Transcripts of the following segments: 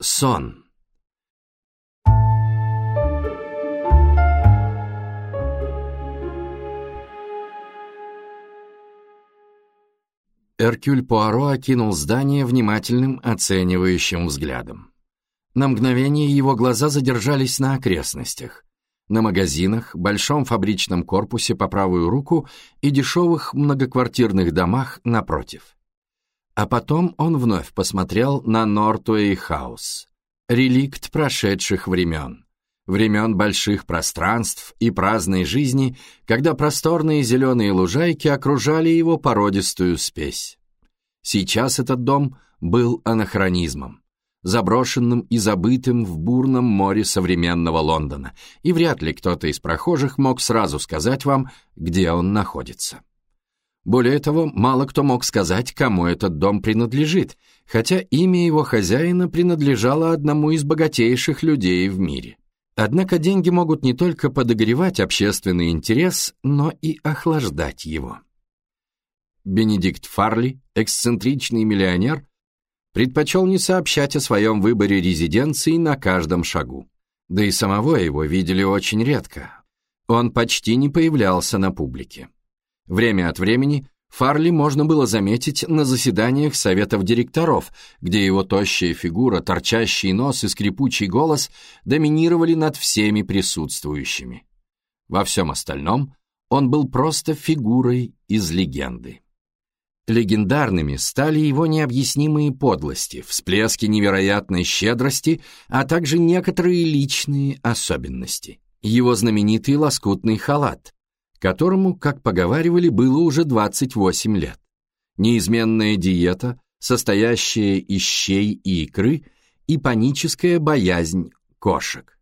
Сон. Эркюль Пуаро окинул здание внимательным оценивающим взглядом. На мгновение его глаза задержались на окрестностях, на магазинах, большом фабричном корпусе по правую руку и дешевых многоквартирных домах напротив. А потом он вновь посмотрел на Нортуэй-хаус, реликт прошедших времен, времен больших пространств и праздной жизни, когда просторные зеленые лужайки окружали его породистую спесь. Сейчас этот дом был анахронизмом, заброшенным и забытым в бурном море современного Лондона, и вряд ли кто-то из прохожих мог сразу сказать вам, где он находится. Более того, мало кто мог сказать, кому этот дом принадлежит, хотя имя его хозяина принадлежало одному из богатейших людей в мире. Однако деньги могут не только подогревать общественный интерес, но и охлаждать его. Бенедикт Фарли, эксцентричный миллионер, предпочел не сообщать о своем выборе резиденции на каждом шагу. Да и самого его видели очень редко. Он почти не появлялся на публике. Время от времени Фарли можно было заметить на заседаниях советов директоров, где его тощая фигура, торчащий нос и скрипучий голос доминировали над всеми присутствующими. Во всем остальном он был просто фигурой из легенды. Легендарными стали его необъяснимые подлости, всплески невероятной щедрости, а также некоторые личные особенности. Его знаменитый лоскутный халат, которому, как поговаривали, было уже 28 лет. Неизменная диета, состоящая из щей и икры, и паническая боязнь кошек.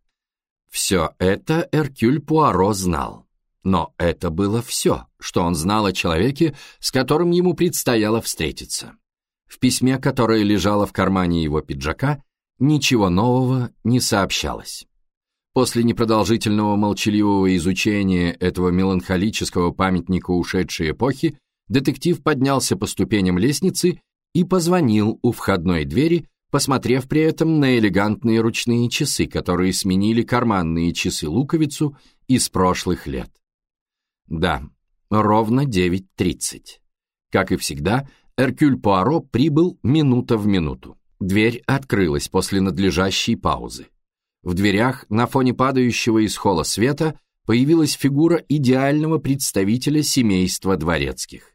Все это Эркюль Пуаро знал. Но это было все, что он знал о человеке, с которым ему предстояло встретиться. В письме, которое лежало в кармане его пиджака, ничего нового не сообщалось. После непродолжительного молчаливого изучения этого меланхолического памятника ушедшей эпохи, детектив поднялся по ступеням лестницы и позвонил у входной двери, посмотрев при этом на элегантные ручные часы, которые сменили карманные часы-луковицу из прошлых лет. Да, ровно 9.30. Как и всегда, Эркюль Пуаро прибыл минута в минуту. Дверь открылась после надлежащей паузы. В дверях, на фоне падающего из холла света, появилась фигура идеального представителя семейства дворецких.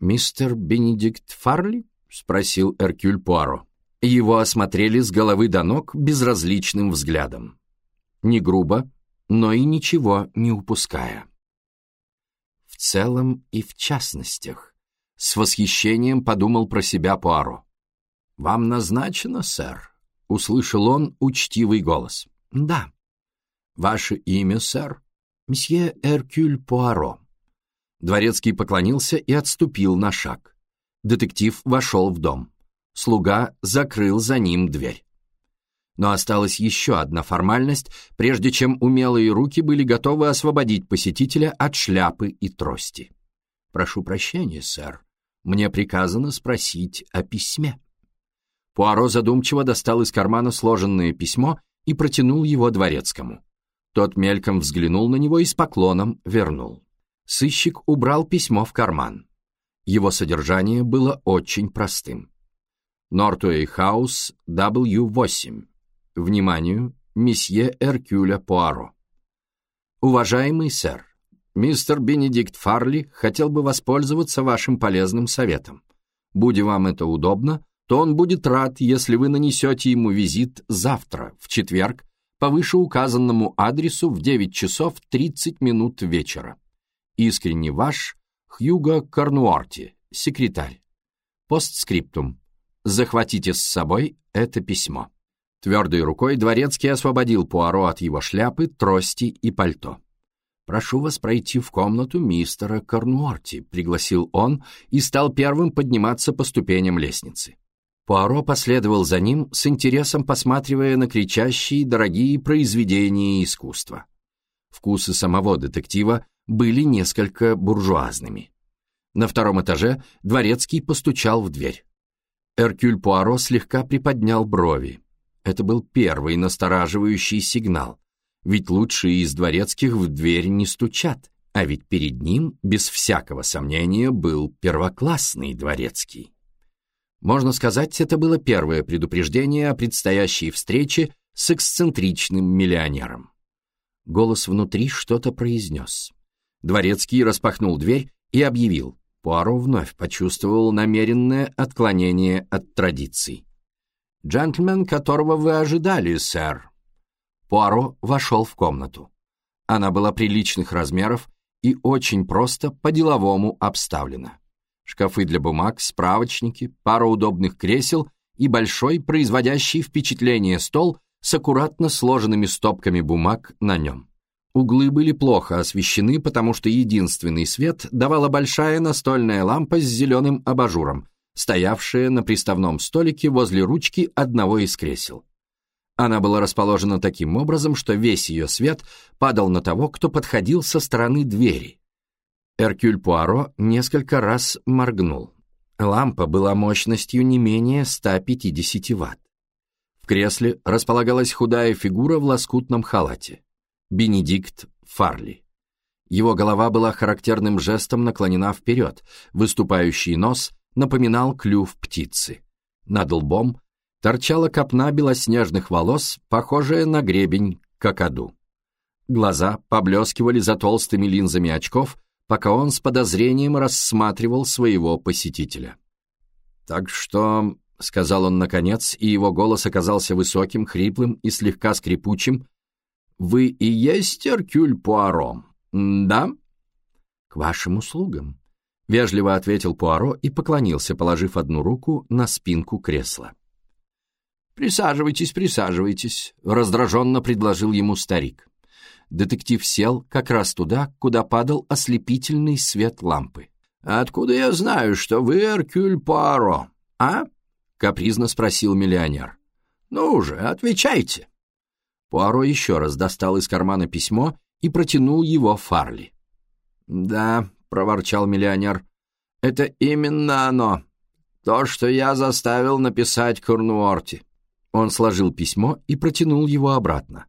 «Мистер Бенедикт Фарли?» — спросил Эркюль Пуаро. Его осмотрели с головы до ног безразличным взглядом. Не грубо, но и ничего не упуская. В целом и в частностях. С восхищением подумал про себя Пуаро. «Вам назначено, сэр?» — услышал он учтивый голос. «Да». «Ваше имя, сэр?» «Мсье Эркюль Пуаро». Дворецкий поклонился и отступил на шаг. Детектив вошел в дом. Слуга закрыл за ним дверь. Но осталась еще одна формальность, прежде чем умелые руки были готовы освободить посетителя от шляпы и трости. «Прошу прощения, сэр. Мне приказано спросить о письме». Пуаро задумчиво достал из кармана сложенное письмо и протянул его дворецкому. Тот мельком взглянул на него и с поклоном вернул. Сыщик убрал письмо в карман. Его содержание было очень простым. Нортуэй Хаус, W8. Вниманию, месье Эркюля Пуаро. Уважаемый сэр, мистер Бенедикт Фарли хотел бы воспользоваться вашим полезным советом. Будь вам это удобно, то он будет рад, если вы нанесете ему визит завтра, в четверг, по вышеуказанному адресу в 9 часов 30 минут вечера. Искренне ваш Хьюго Корнуарти, секретарь. Постскриптум. Захватите с собой это письмо. Твердой рукой Дворецкий освободил Пуаро от его шляпы, трости и пальто. «Прошу вас пройти в комнату мистера Корнуорти», — пригласил он и стал первым подниматься по ступеням лестницы. Пуаро последовал за ним, с интересом посматривая на кричащие дорогие произведения искусства. Вкусы самого детектива были несколько буржуазными. На втором этаже Дворецкий постучал в дверь. Эркюль Пуаро слегка приподнял брови. Это был первый настораживающий сигнал. Ведь лучшие из дворецких в дверь не стучат, а ведь перед ним, без всякого сомнения, был первоклассный дворецкий. Можно сказать, это было первое предупреждение о предстоящей встрече с эксцентричным миллионером. Голос внутри что-то произнес. Дворецкий распахнул дверь и объявил. Пуаро вновь почувствовал намеренное отклонение от традиций. «Джентльмен, которого вы ожидали, сэр». Пуаро вошел в комнату. Она была приличных размеров и очень просто по-деловому обставлена. Шкафы для бумаг, справочники, пара удобных кресел и большой, производящий впечатление стол с аккуратно сложенными стопками бумаг на нем. Углы были плохо освещены, потому что единственный свет давала большая настольная лампа с зеленым абажуром, стоявшая на приставном столике возле ручки одного из кресел. Она была расположена таким образом, что весь ее свет падал на того, кто подходил со стороны двери. Эркюль Пуаро несколько раз моргнул. Лампа была мощностью не менее 150 ватт. В кресле располагалась худая фигура в лоскутном халате. Бенедикт Фарли. Его голова была характерным жестом наклонена вперед, выступающий нос напоминал клюв птицы. Над лбом торчала копна белоснежных волос, похожая на гребень какаду. Глаза поблескивали за толстыми линзами очков, пока он с подозрением рассматривал своего посетителя. «Так что», — сказал он наконец, и его голос оказался высоким, хриплым и слегка скрипучим, «Вы и есть Эркюль Пуаро, да?» «К вашим услугам», — вежливо ответил Пуаро и поклонился, положив одну руку на спинку кресла. «Присаживайтесь, присаживайтесь», — раздраженно предложил ему старик. Детектив сел как раз туда, куда падал ослепительный свет лампы. «Откуда я знаю, что вы Эркюль Пуаро, а?» — капризно спросил миллионер. «Ну же, отвечайте». Пуаро еще раз достал из кармана письмо и протянул его Фарли. «Да», — проворчал миллионер, — «это именно оно, то, что я заставил написать Корнуорти». Он сложил письмо и протянул его обратно.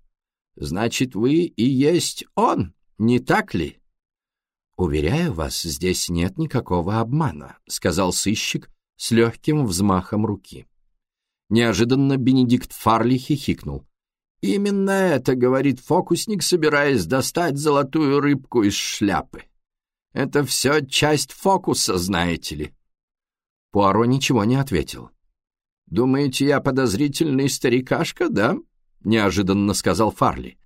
«Значит, вы и есть он, не так ли?» «Уверяю вас, здесь нет никакого обмана», — сказал сыщик с легким взмахом руки. Неожиданно Бенедикт Фарли хихикнул. «Именно это, — говорит фокусник, собираясь достать золотую рыбку из шляпы. Это все часть фокуса, знаете ли». Пуаро ничего не ответил. «Думаете, я подозрительный старикашка, да?» — неожиданно сказал Фарли.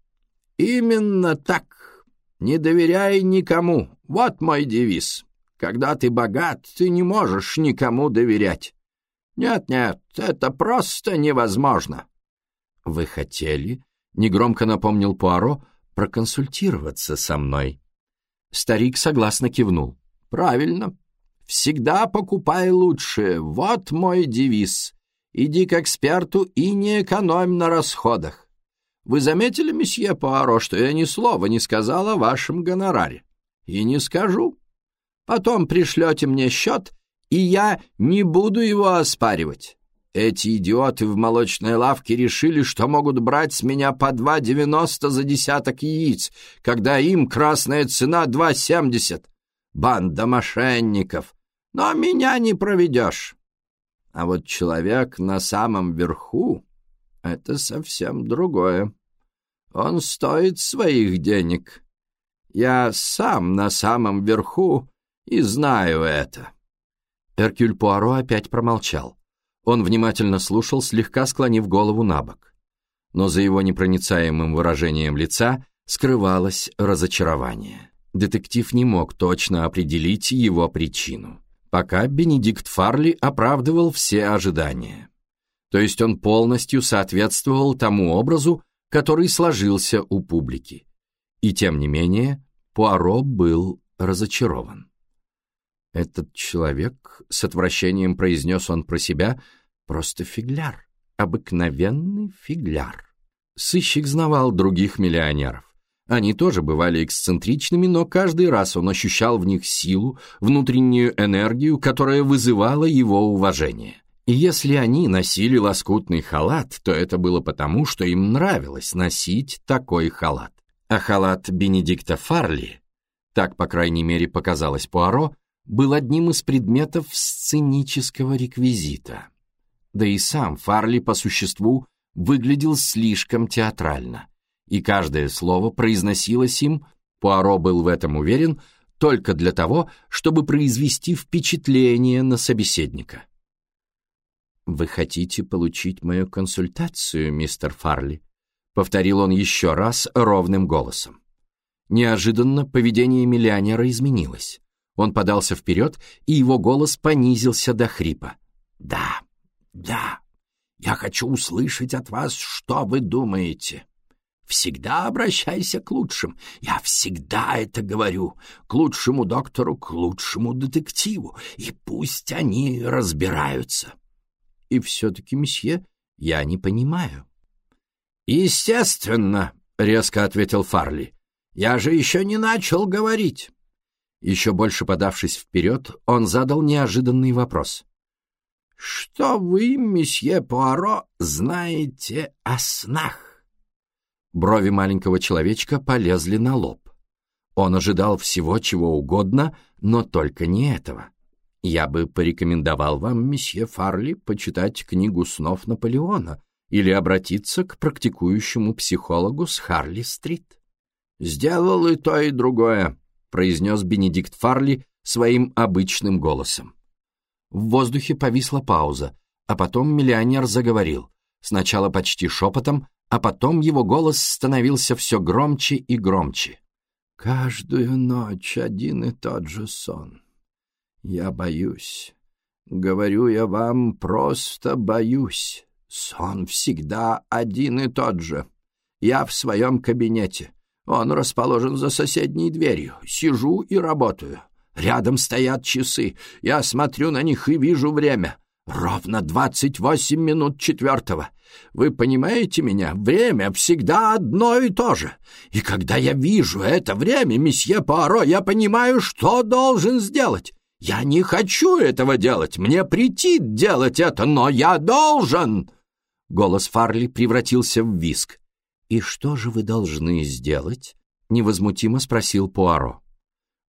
«Именно так. Не доверяй никому. Вот мой девиз. Когда ты богат, ты не можешь никому доверять. Нет-нет, это просто невозможно». «Вы хотели?» — негромко напомнил Пуаро проконсультироваться со мной. Старик согласно кивнул. «Правильно. Всегда покупай лучшее. Вот мой девиз. Иди к эксперту и не экономь на расходах. Вы заметили, месье Пуаро, что я ни слова не сказал о вашем гонораре? И не скажу. Потом пришлете мне счет, и я не буду его оспаривать. Эти идиоты в молочной лавке решили, что могут брать с меня по 2,90 за десяток яиц, когда им красная цена 2,70. Банда мошенников. Но меня не проведешь. А вот человек на самом верху — это совсем другое. Он стоит своих денег. Я сам на самом верху и знаю это. Эркюль Пуаро опять промолчал. Он внимательно слушал, слегка склонив голову на бок. Но за его непроницаемым выражением лица скрывалось разочарование. Детектив не мог точно определить его причину. Пока Бенедикт Фарли оправдывал все ожидания. То есть он полностью соответствовал тому образу, который сложился у публики. И тем не менее, Пуаро был разочарован. Этот человек, с отвращением произнес он про себя, просто фигляр, обыкновенный фигляр. Сыщик знавал других миллионеров. Они тоже бывали эксцентричными, но каждый раз он ощущал в них силу, внутреннюю энергию, которая вызывала его уважение. И если они носили лоскутный халат, то это было потому, что им нравилось носить такой халат. А халат Бенедикта Фарли, так, по крайней мере, показалось Пуаро, был одним из предметов сценического реквизита. Да и сам Фарли по существу выглядел слишком театрально, и каждое слово произносилось им, Пуаро был в этом уверен, только для того, чтобы произвести впечатление на собеседника. «Вы хотите получить мою консультацию, мистер Фарли?» — повторил он еще раз ровным голосом. Неожиданно поведение миллионера изменилось. Он подался вперед, и его голос понизился до хрипа. «Да, да, я хочу услышать от вас, что вы думаете. Всегда обращайся к лучшим. Я всегда это говорю. К лучшему доктору, к лучшему детективу. И пусть они разбираются. И все-таки, месье, я не понимаю. «Естественно», — резко ответил Фарли. «Я же еще не начал говорить». Еще больше подавшись вперед, он задал неожиданный вопрос. «Что вы, месье Пуаро, знаете о снах?» Брови маленького человечка полезли на лоб. Он ожидал всего чего угодно, но только не этого. Я бы порекомендовал вам, месье Фарли, почитать книгу снов Наполеона или обратиться к практикующему психологу с Харли-стрит. «Сделал и то, и другое», — произнес Бенедикт Фарли своим обычным голосом. В воздухе повисла пауза, а потом миллионер заговорил, сначала почти шепотом, а потом его голос становился все громче и громче. «Каждую ночь один и тот же сон. Я боюсь. Говорю я вам, просто боюсь. Сон всегда один и тот же. Я в своем кабинете. Он расположен за соседней дверью. Сижу и работаю. Рядом стоят часы. Я смотрю на них и вижу время. Ровно двадцать восемь минут четвертого. Вы понимаете меня? Время всегда одно и то же. И когда я вижу это время, месье Пуаро, я понимаю, что должен сделать. Я не хочу этого делать. Мне претит делать это, но я должен. Голос Фарли превратился в виск. «И что же вы должны сделать?» — невозмутимо спросил Пуаро.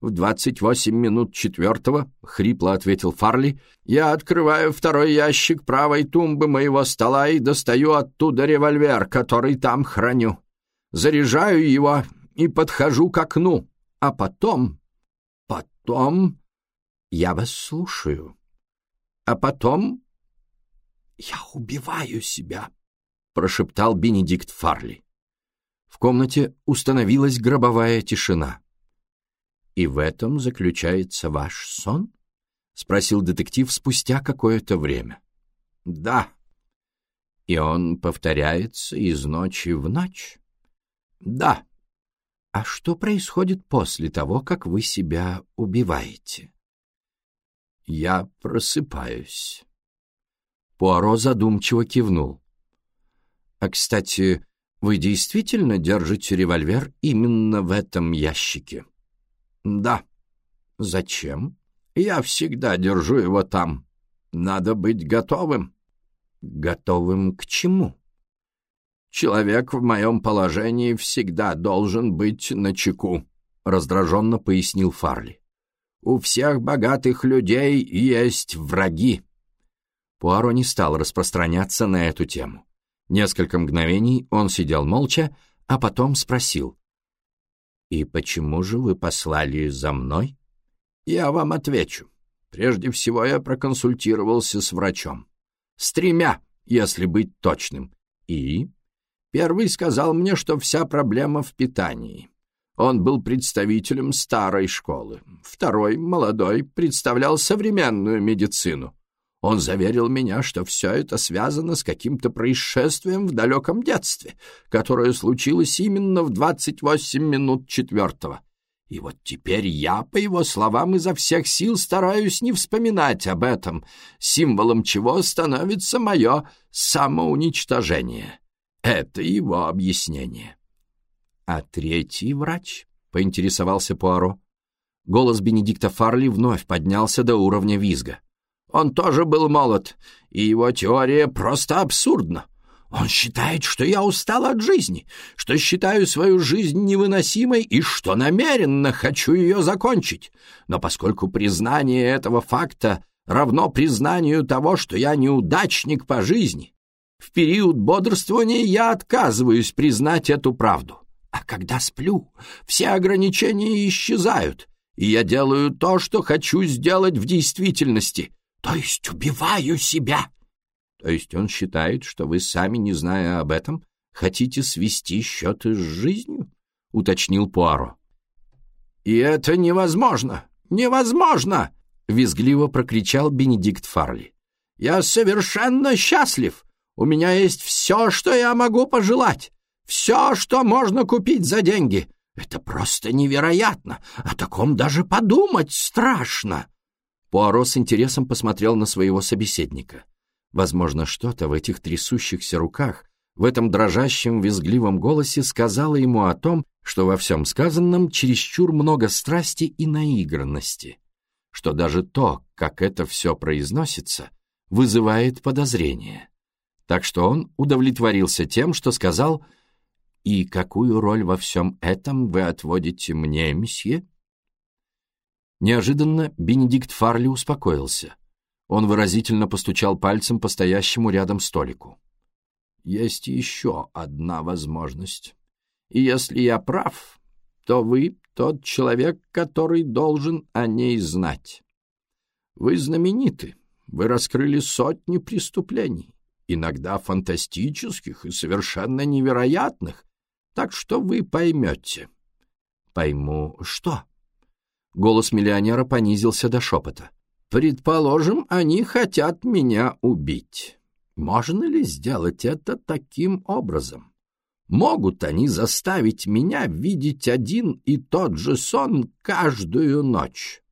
«В двадцать восемь минут четвертого», — хрипло ответил Фарли, «я открываю второй ящик правой тумбы моего стола и достаю оттуда револьвер, который там храню. Заряжаю его и подхожу к окну. А потом... потом... Я вас слушаю. А потом... Я убиваю себя», — прошептал Бенедикт Фарли. В комнате установилась гробовая тишина. «И в этом заключается ваш сон?» — спросил детектив спустя какое-то время. «Да». «И он повторяется из ночи в ночь?» «Да». «А что происходит после того, как вы себя убиваете?» «Я просыпаюсь». Пуаро задумчиво кивнул. «А, кстати, вы действительно держите револьвер именно в этом ящике?» «Да». «Зачем?» «Я всегда держу его там. Надо быть готовым». «Готовым к чему?» «Человек в моем положении всегда должен быть начеку», — раздраженно пояснил Фарли. «У всех богатых людей есть враги». Пуаро не стал распространяться на эту тему. Несколько мгновений он сидел молча, а потом спросил. «И почему же вы послали за мной?» «Я вам отвечу. Прежде всего я проконсультировался с врачом. С тремя, если быть точным. И? Первый сказал мне, что вся проблема в питании. Он был представителем старой школы. Второй, молодой, представлял современную медицину. Он заверил меня, что все это связано с каким-то происшествием в далеком детстве, которое случилось именно в двадцать восемь минут четвертого. И вот теперь я, по его словам, изо всех сил стараюсь не вспоминать об этом, символом чего становится мое самоуничтожение. Это его объяснение. — А третий врач? — поинтересовался Пуаро. Голос Бенедикта Фарли вновь поднялся до уровня визга. Он тоже был молод, и его теория просто абсурдна. Он считает, что я устал от жизни, что считаю свою жизнь невыносимой и что намеренно хочу ее закончить. Но поскольку признание этого факта равно признанию того, что я неудачник по жизни, в период бодрствования я отказываюсь признать эту правду. А когда сплю, все ограничения исчезают, и я делаю то, что хочу сделать в действительности, то есть убиваю себя. То есть он считает, что вы сами, не зная об этом, хотите свести счеты с жизнью? — уточнил Пуаро. — И это невозможно! Невозможно! — визгливо прокричал Бенедикт Фарли. — Я совершенно счастлив! У меня есть все, что я могу пожелать! Все, что можно купить за деньги! Это просто невероятно! О таком даже подумать страшно!» Пуаро с интересом посмотрел на своего собеседника. Возможно, что-то в этих трясущихся руках, в этом дрожащем визгливом голосе сказала ему о том, что во всем сказанном чересчур много страсти и наигранности, что даже то, как это все произносится, вызывает подозрение. Так что он удовлетворился тем, что сказал «И какую роль во всем этом вы отводите мне, месье?» Неожиданно Бенедикт Фарли успокоился. Он выразительно постучал пальцем по стоящему рядом столику. «Есть еще одна возможность. И если я прав, то вы тот человек, который должен о ней знать. Вы знамениты, вы раскрыли сотни преступлений, иногда фантастических и совершенно невероятных, так что вы поймете». «Пойму что?» Голос миллионера понизился до шепота. «Предположим, они хотят меня убить. Можно ли сделать это таким образом? Могут они заставить меня видеть один и тот же сон каждую ночь?»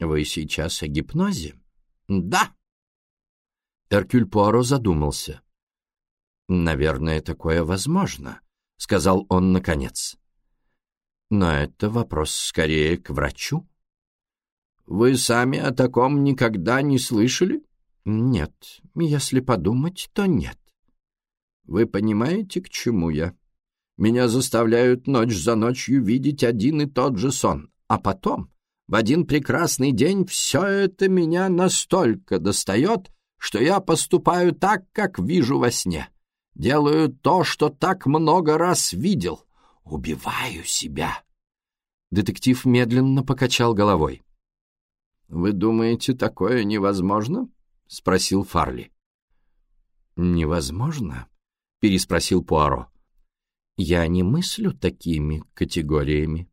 «Вы сейчас о гипнозе?» «Да». Эркюль Пуаро задумался. «Наверное, такое возможно», — сказал он наконец. Но это вопрос скорее к врачу. Вы сами о таком никогда не слышали? Нет, если подумать, то нет. Вы понимаете, к чему я? Меня заставляют ночь за ночью видеть один и тот же сон, а потом, в один прекрасный день, все это меня настолько достает, что я поступаю так, как вижу во сне. Делаю то, что так много раз видел, убиваю себя. Детектив медленно покачал головой. «Вы думаете, такое невозможно?» — спросил Фарли. «Невозможно?» — переспросил Пуаро. «Я не мыслю такими категориями».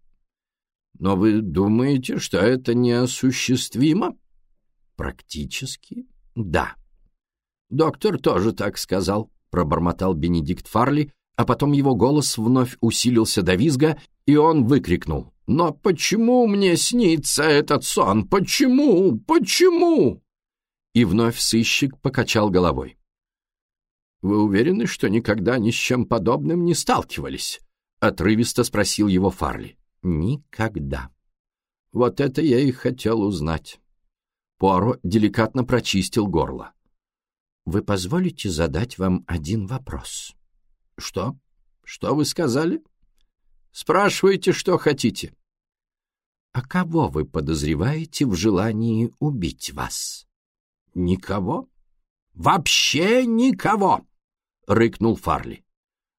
«Но вы думаете, что это неосуществимо?» «Практически, да». «Доктор тоже так сказал», — пробормотал Бенедикт Фарли, а потом его голос вновь усилился до визга, и он выкрикнул. «Но почему мне снится этот сон? Почему? Почему?» И вновь сыщик покачал головой. «Вы уверены, что никогда ни с чем подобным не сталкивались?» — отрывисто спросил его Фарли. «Никогда». «Вот это я и хотел узнать». Пуаро деликатно прочистил горло. «Вы позволите задать вам один вопрос?» «Что? Что вы сказали?» «Спрашивайте, что хотите». «А кого вы подозреваете в желании убить вас?» «Никого? Вообще никого!» — рыкнул Фарли.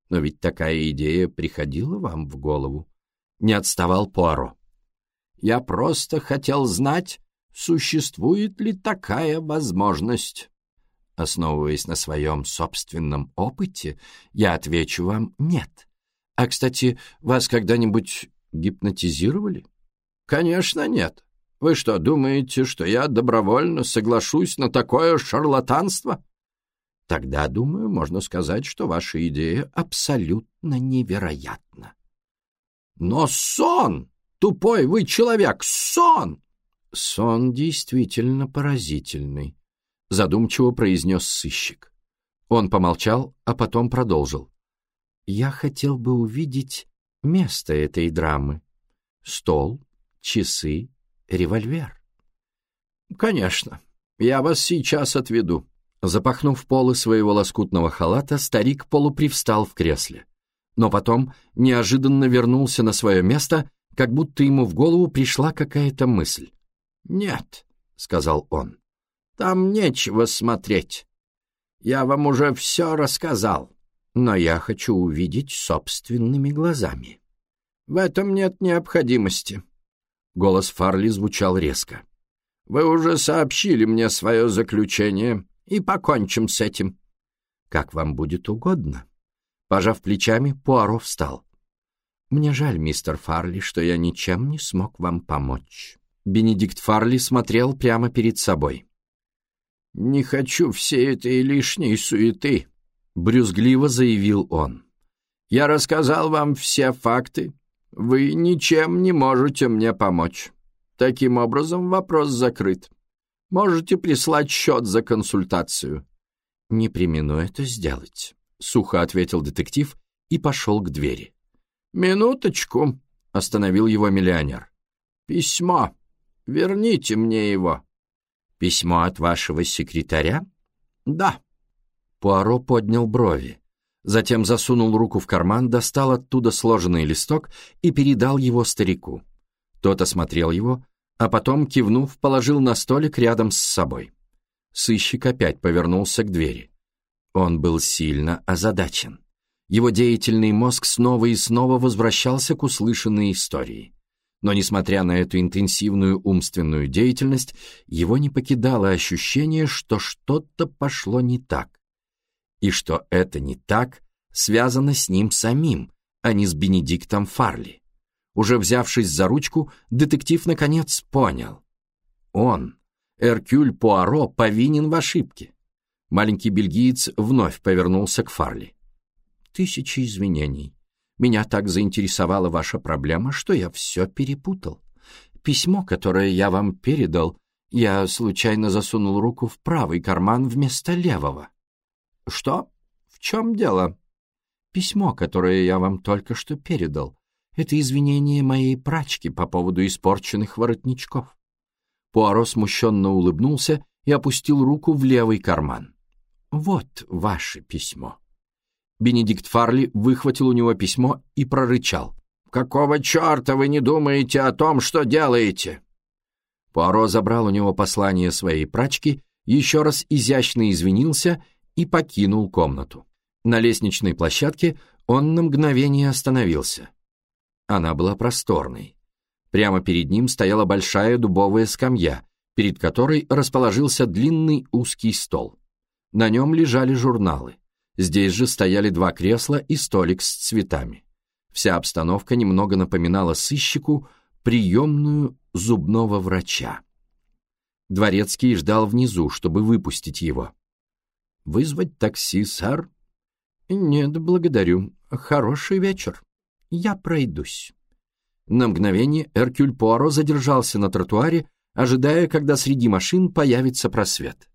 «Но ведь такая идея приходила вам в голову?» Не отставал Пуаро. «Я просто хотел знать, существует ли такая возможность». Основываясь на своем собственном опыте, я отвечу вам «нет». А, кстати, вас когда-нибудь гипнотизировали? Конечно, нет. Вы что, думаете, что я добровольно соглашусь на такое шарлатанство? Тогда, думаю, можно сказать, что ваша идея абсолютно невероятна. Но сон! Тупой вы человек! Сон! Сон действительно поразительный задумчиво произнес сыщик. Он помолчал, а потом продолжил. «Я хотел бы увидеть место этой драмы. Стол, часы, револьвер». «Конечно. Я вас сейчас отведу». Запахнув полы своего лоскутного халата, старик полупривстал в кресле. Но потом неожиданно вернулся на свое место, как будто ему в голову пришла какая-то мысль. «Нет», — сказал он, — «там нечего смотреть. Я вам уже все рассказал, но я хочу увидеть собственными глазами. В этом нет необходимости». Голос Фарли звучал резко. «Вы уже сообщили мне свое заключение, и покончим с этим». «Как вам будет угодно». Пожав плечами, Пуаро встал. «Мне жаль, мистер Фарли, что я ничем не смог вам помочь». Бенедикт Фарли смотрел прямо перед собой. «Не хочу всей этой лишней суеты», — брюзгливо заявил он. «Я рассказал вам все факты. Вы ничем не можете мне помочь. Таким образом, вопрос закрыт. Можете прислать счет за консультацию». «Не примену это сделать», — сухо ответил детектив и пошел к двери. «Минуточку», — остановил его миллионер. «Письмо. Верните мне его». «Письмо от вашего секретаря?» «Да». Пуаро поднял брови. Затем засунул руку в карман, достал оттуда сложенный листок и передал его старику. Тот осмотрел его, а потом, кивнув, положил на столик рядом с собой. Сыщик опять повернулся к двери. Он был сильно озадачен. Его деятельный мозг снова и снова возвращался к услышанной истории. Но, несмотря на эту интенсивную умственную деятельность, его не покидало ощущение, что что-то пошло не так. И что это не так связано с ним самим, а не с Бенедиктом Фарли. Уже взявшись за ручку, детектив наконец понял. Он, Эркюль Пуаро, повинен в ошибке. Маленький бельгиец вновь повернулся к Фарли. «Тысячи извинений. Меня так заинтересовала ваша проблема, что я все перепутал. Письмо, которое я вам передал, я случайно засунул руку в правый карман вместо левого». «Что? В чем дело?» «Письмо, которое я вам только что передал. Это извинение моей прачки по поводу испорченных воротничков. Пуаро смущенно улыбнулся и опустил руку в левый карман. «Вот ваше письмо». Бенедикт Фарли выхватил у него письмо и прорычал. «Какого черта вы не думаете о том, что делаете?» Пуаро забрал у него послание своей прачки, еще раз изящно извинился и покинул комнату. На лестничной площадке он на мгновение остановился. Она была просторной. Прямо перед ним стояла большая дубовая скамья, перед которой расположился длинный узкий стол. На нем лежали журналы. Здесь же стояли два кресла и столик с цветами. Вся обстановка немного напоминала сыщику приемную зубного врача. Дворецкий ждал внизу, чтобы выпустить его. «Вызвать такси, сэр?» «Нет, благодарю. Хороший вечер». Я пройдусь». На мгновение Эркюль Пуаро задержался на тротуаре, ожидая, когда среди машин появится просвет.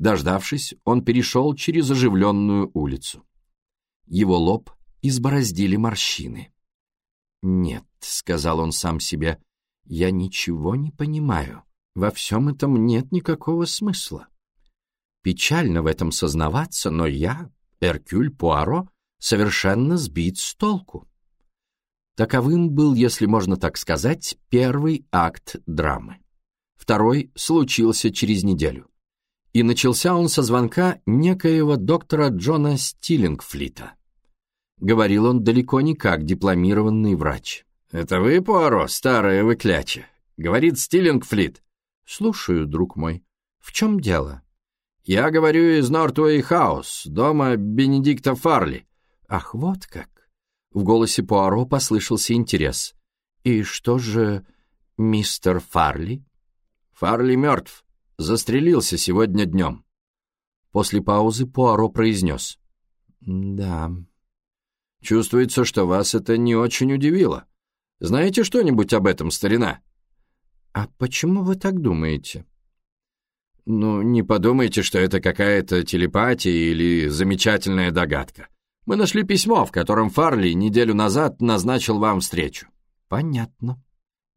Дождавшись, он перешел через оживленную улицу. Его лоб избороздили морщины. «Нет», — сказал он сам себе, — «я ничего не понимаю. Во всем этом нет никакого смысла. Печально в этом сознаваться, но я, Эркюль Пуаро, совершенно сбит с толку». Таковым был, если можно так сказать, первый акт драмы. Второй случился через неделю. И начался он со звонка некоего доктора Джона Стиллингфлита. Говорил он далеко не как дипломированный врач. «Это вы, Пуаро, старая выкляча?» — говорит Стиллингфлит. «Слушаю, друг мой. В чем дело?» «Я говорю из Нортуэй Хаус, дома Бенедикта Фарли». «Ах, вот как!» В голосе Пуаро послышался интерес. «И что же мистер Фарли?» «Фарли мертв. Застрелился сегодня днем». После паузы Пуаро произнес. «Да». «Чувствуется, что вас это не очень удивило. Знаете что-нибудь об этом, старина?» «А почему вы так думаете?» «Ну, не подумайте, что это какая-то телепатия или замечательная догадка. Мы нашли письмо, в котором Фарли неделю назад назначил вам встречу». «Понятно».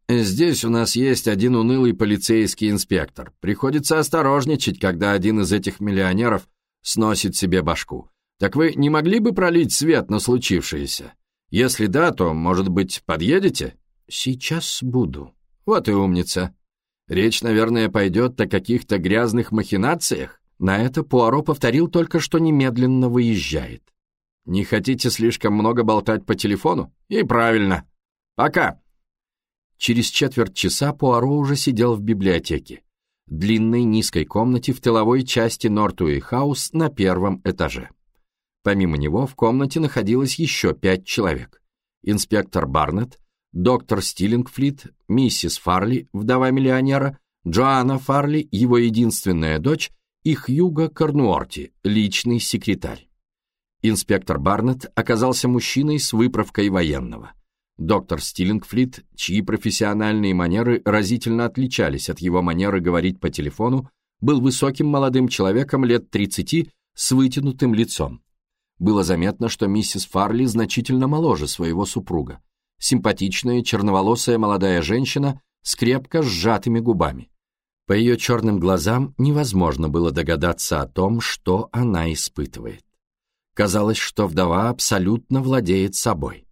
Здесь у нас есть один унылый полицейский инспектор. Приходится осторожничать, когда один из этих миллионеров сносит себе башку. Так вы не могли бы пролить свет на случившееся? Если да, то, может быть, подъедете? Сейчас буду. Вот и умница. Речь, наверное, пойдет о каких-то грязных махинациях. На это Пуаро повторил только, что немедленно выезжает. Не хотите слишком много болтать по телефону? И правильно. Пока. Через четверть часа Пуаро уже сидел в библиотеке. Длинной низкой комнате в тыловой части Нортуэй Хаус на первом этаже. Помимо него в комнате находилось еще пять человек. Инспектор Барнетт, доктор Стиллингфлит, миссис Фарли, вдова миллионера, Джоанна Фарли, его единственная дочь, и Хьюго Корнуорти, личный секретарь. Инспектор Барнетт оказался мужчиной с выправкой военного. Доктор Стиллингфлит, чьи профессиональные манеры разительно отличались от его манеры говорить по телефону, был высоким молодым человеком лет 30 с вытянутым лицом. Было заметно, что миссис Фарли значительно моложе своего супруга. Симпатичная, черноволосая молодая женщина с крепко сжатыми губами. По ее черным глазам невозможно было догадаться о том, что она испытывает. Казалось, что вдова абсолютно владеет собой.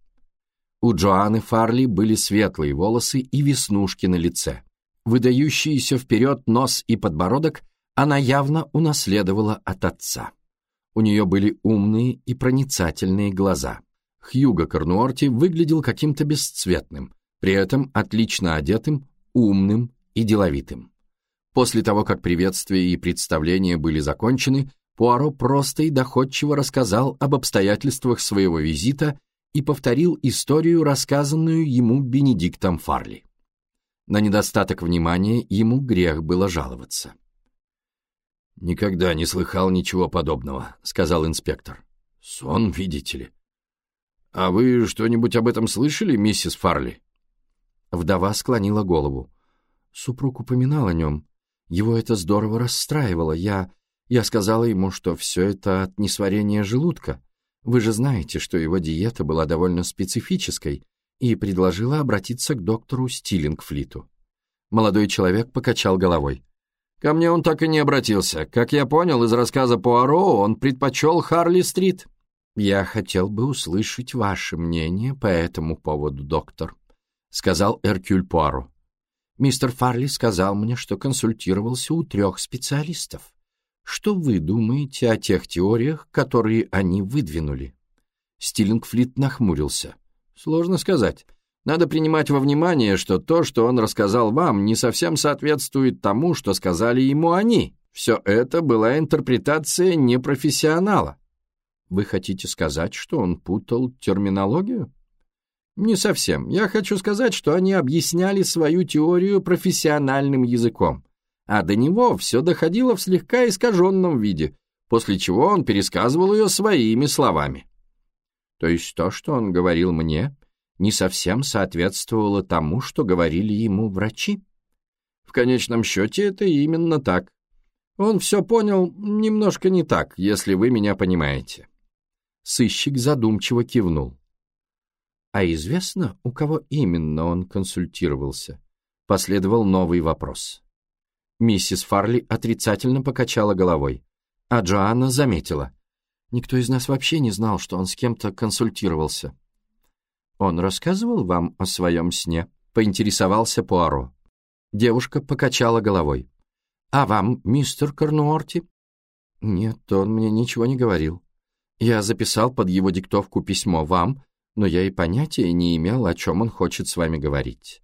У Джоанны Фарли были светлые волосы и веснушки на лице. Выдающиеся вперед нос и подбородок она явно унаследовала от отца. У нее были умные и проницательные глаза. Хьюго Корнуорти выглядел каким-то бесцветным, при этом отлично одетым, умным и деловитым. После того, как приветствия и представления были закончены, Пуаро просто и доходчиво рассказал об обстоятельствах своего визита и повторил историю, рассказанную ему Бенедиктом Фарли. На недостаток внимания ему грех было жаловаться. «Никогда не слыхал ничего подобного», — сказал инспектор. «Сон, видите ли». «А вы что-нибудь об этом слышали, миссис Фарли?» Вдова склонила голову. Супруг упоминал о нем. Его это здорово расстраивало. Я... Я сказала ему, что все это от несварения желудка. Вы же знаете, что его диета была довольно специфической, и предложила обратиться к доктору Стиллингфлиту. Молодой человек покачал головой. Ко мне он так и не обратился. Как я понял из рассказа Пуаро, он предпочел Харли-стрит. Я хотел бы услышать ваше мнение по этому поводу, доктор, сказал Эркюль Пуаро. Мистер Фарли сказал мне, что консультировался у трех специалистов. Что вы думаете о тех теориях, которые они выдвинули? Стиллингфлит нахмурился. Сложно сказать. Надо принимать во внимание, что то, что он рассказал вам, не совсем соответствует тому, что сказали ему они. Все это была интерпретация непрофессионала. Вы хотите сказать, что он путал терминологию? Не совсем. Я хочу сказать, что они объясняли свою теорию профессиональным языком, а до него все доходило в слегка искаженном виде, после чего он пересказывал ее своими словами. То есть то, что он говорил мне, не совсем соответствовало тому, что говорили ему врачи. В конечном счете это именно так. Он все понял немножко не так, если вы меня понимаете. Сыщик задумчиво кивнул. А известно, у кого именно он консультировался? Последовал новый вопрос. Миссис Фарли отрицательно покачала головой, а Джоанна заметила. Никто из нас вообще не знал, что он с кем-то консультировался. «Он рассказывал вам о своем сне?» — поинтересовался Пуаро. Девушка покачала головой. «А вам, мистер Корнуорти?» «Нет, он мне ничего не говорил. Я записал под его диктовку письмо вам, но я и понятия не имел, о чем он хочет с вами говорить.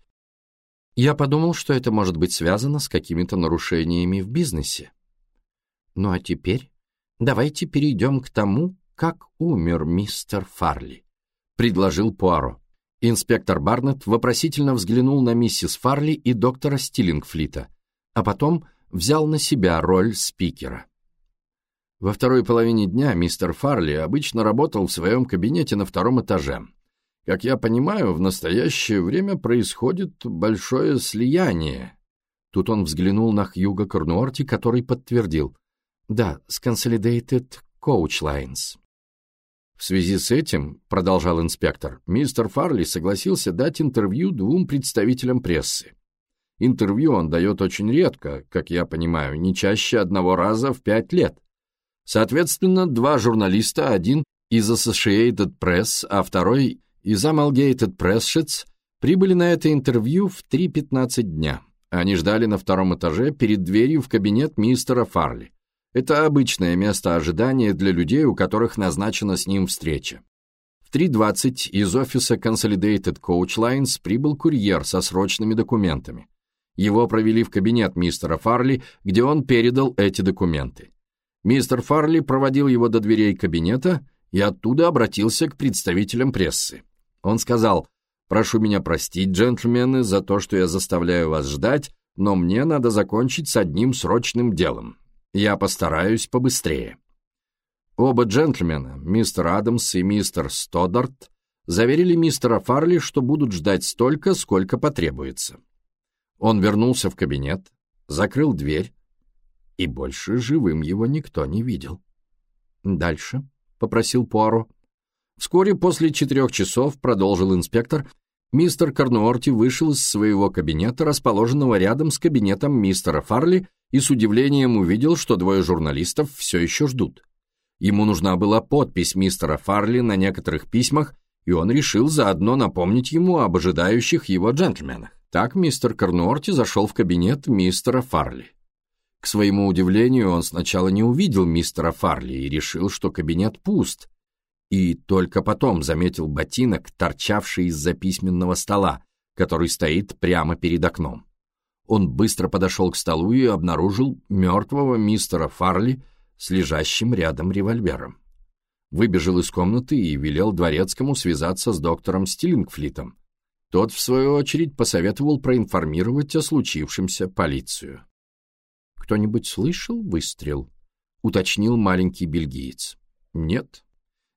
Я подумал, что это может быть связано с какими-то нарушениями в бизнесе. Ну а теперь давайте перейдем к тому, как умер мистер Фарли предложил Пуаро. Инспектор Барнетт вопросительно взглянул на миссис Фарли и доктора Стиллингфлита, а потом взял на себя роль спикера. Во второй половине дня мистер Фарли обычно работал в своем кабинете на втором этаже. Как я понимаю, в настоящее время происходит большое слияние. Тут он взглянул на Хьюга Корнуорти, который подтвердил. Да, с Consolidated Coach Lines. В связи с этим, продолжал инспектор, мистер Фарли согласился дать интервью двум представителям прессы. Интервью он дает очень редко, как я понимаю, не чаще одного раза в пять лет. Соответственно, два журналиста, один из Associated Press, а второй из Amalgamated Press прибыли на это интервью в 3.15 дня. Они ждали на втором этаже перед дверью в кабинет мистера Фарли. Это обычное место ожидания для людей, у которых назначена с ним встреча. В 3.20 из офиса Consolidated Coach Lines прибыл курьер со срочными документами. Его провели в кабинет мистера Фарли, где он передал эти документы. Мистер Фарли проводил его до дверей кабинета и оттуда обратился к представителям прессы. Он сказал, «Прошу меня простить, джентльмены, за то, что я заставляю вас ждать, но мне надо закончить с одним срочным делом. Я постараюсь побыстрее. Оба джентльмена, мистер Адамс и мистер Стодарт, заверили мистера Фарли, что будут ждать столько, сколько потребуется. Он вернулся в кабинет, закрыл дверь, и больше живым его никто не видел. «Дальше», — попросил Пуаро. Вскоре после четырех часов, продолжил инспектор, мистер Корнуорти вышел из своего кабинета, расположенного рядом с кабинетом мистера Фарли, и с удивлением увидел, что двое журналистов все еще ждут. Ему нужна была подпись мистера Фарли на некоторых письмах, и он решил заодно напомнить ему об ожидающих его джентльменах. Так мистер Корнуорти зашел в кабинет мистера Фарли. К своему удивлению, он сначала не увидел мистера Фарли и решил, что кабинет пуст, и только потом заметил ботинок, торчавший из-за письменного стола, который стоит прямо перед окном. Он быстро подошел к столу и обнаружил мертвого мистера Фарли с лежащим рядом револьвером. Выбежал из комнаты и велел дворецкому связаться с доктором Стиллингфлитом. Тот, в свою очередь, посоветовал проинформировать о случившемся полицию. «Кто-нибудь слышал выстрел?» — уточнил маленький бельгиец. «Нет.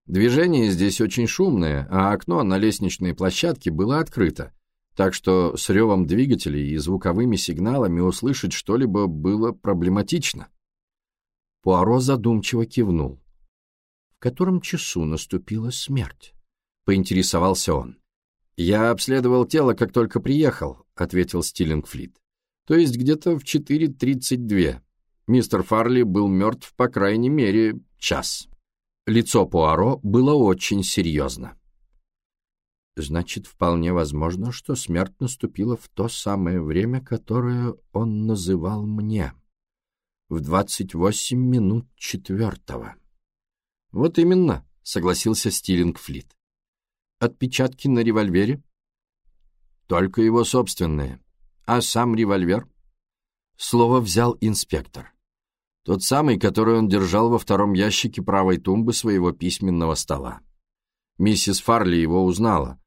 Движение здесь очень шумное, а окно на лестничной площадке было открыто, так что с ревом двигателей и звуковыми сигналами услышать что-либо было проблематично. Пуаро задумчиво кивнул. «В котором часу наступила смерть?» — поинтересовался он. «Я обследовал тело, как только приехал», — ответил Стиллингфлит. «То есть где-то в 4.32. Мистер Фарли был мертв, по крайней мере, час». Лицо Пуаро было очень серьезно. Значит, вполне возможно, что смерть наступила в то самое время, которое он называл мне. В двадцать восемь минут четвертого. Вот именно, согласился Стиллингфлит. Отпечатки на револьвере? Только его собственные. А сам револьвер? Слово взял инспектор. Тот самый, который он держал во втором ящике правой тумбы своего письменного стола. Миссис Фарли его узнала.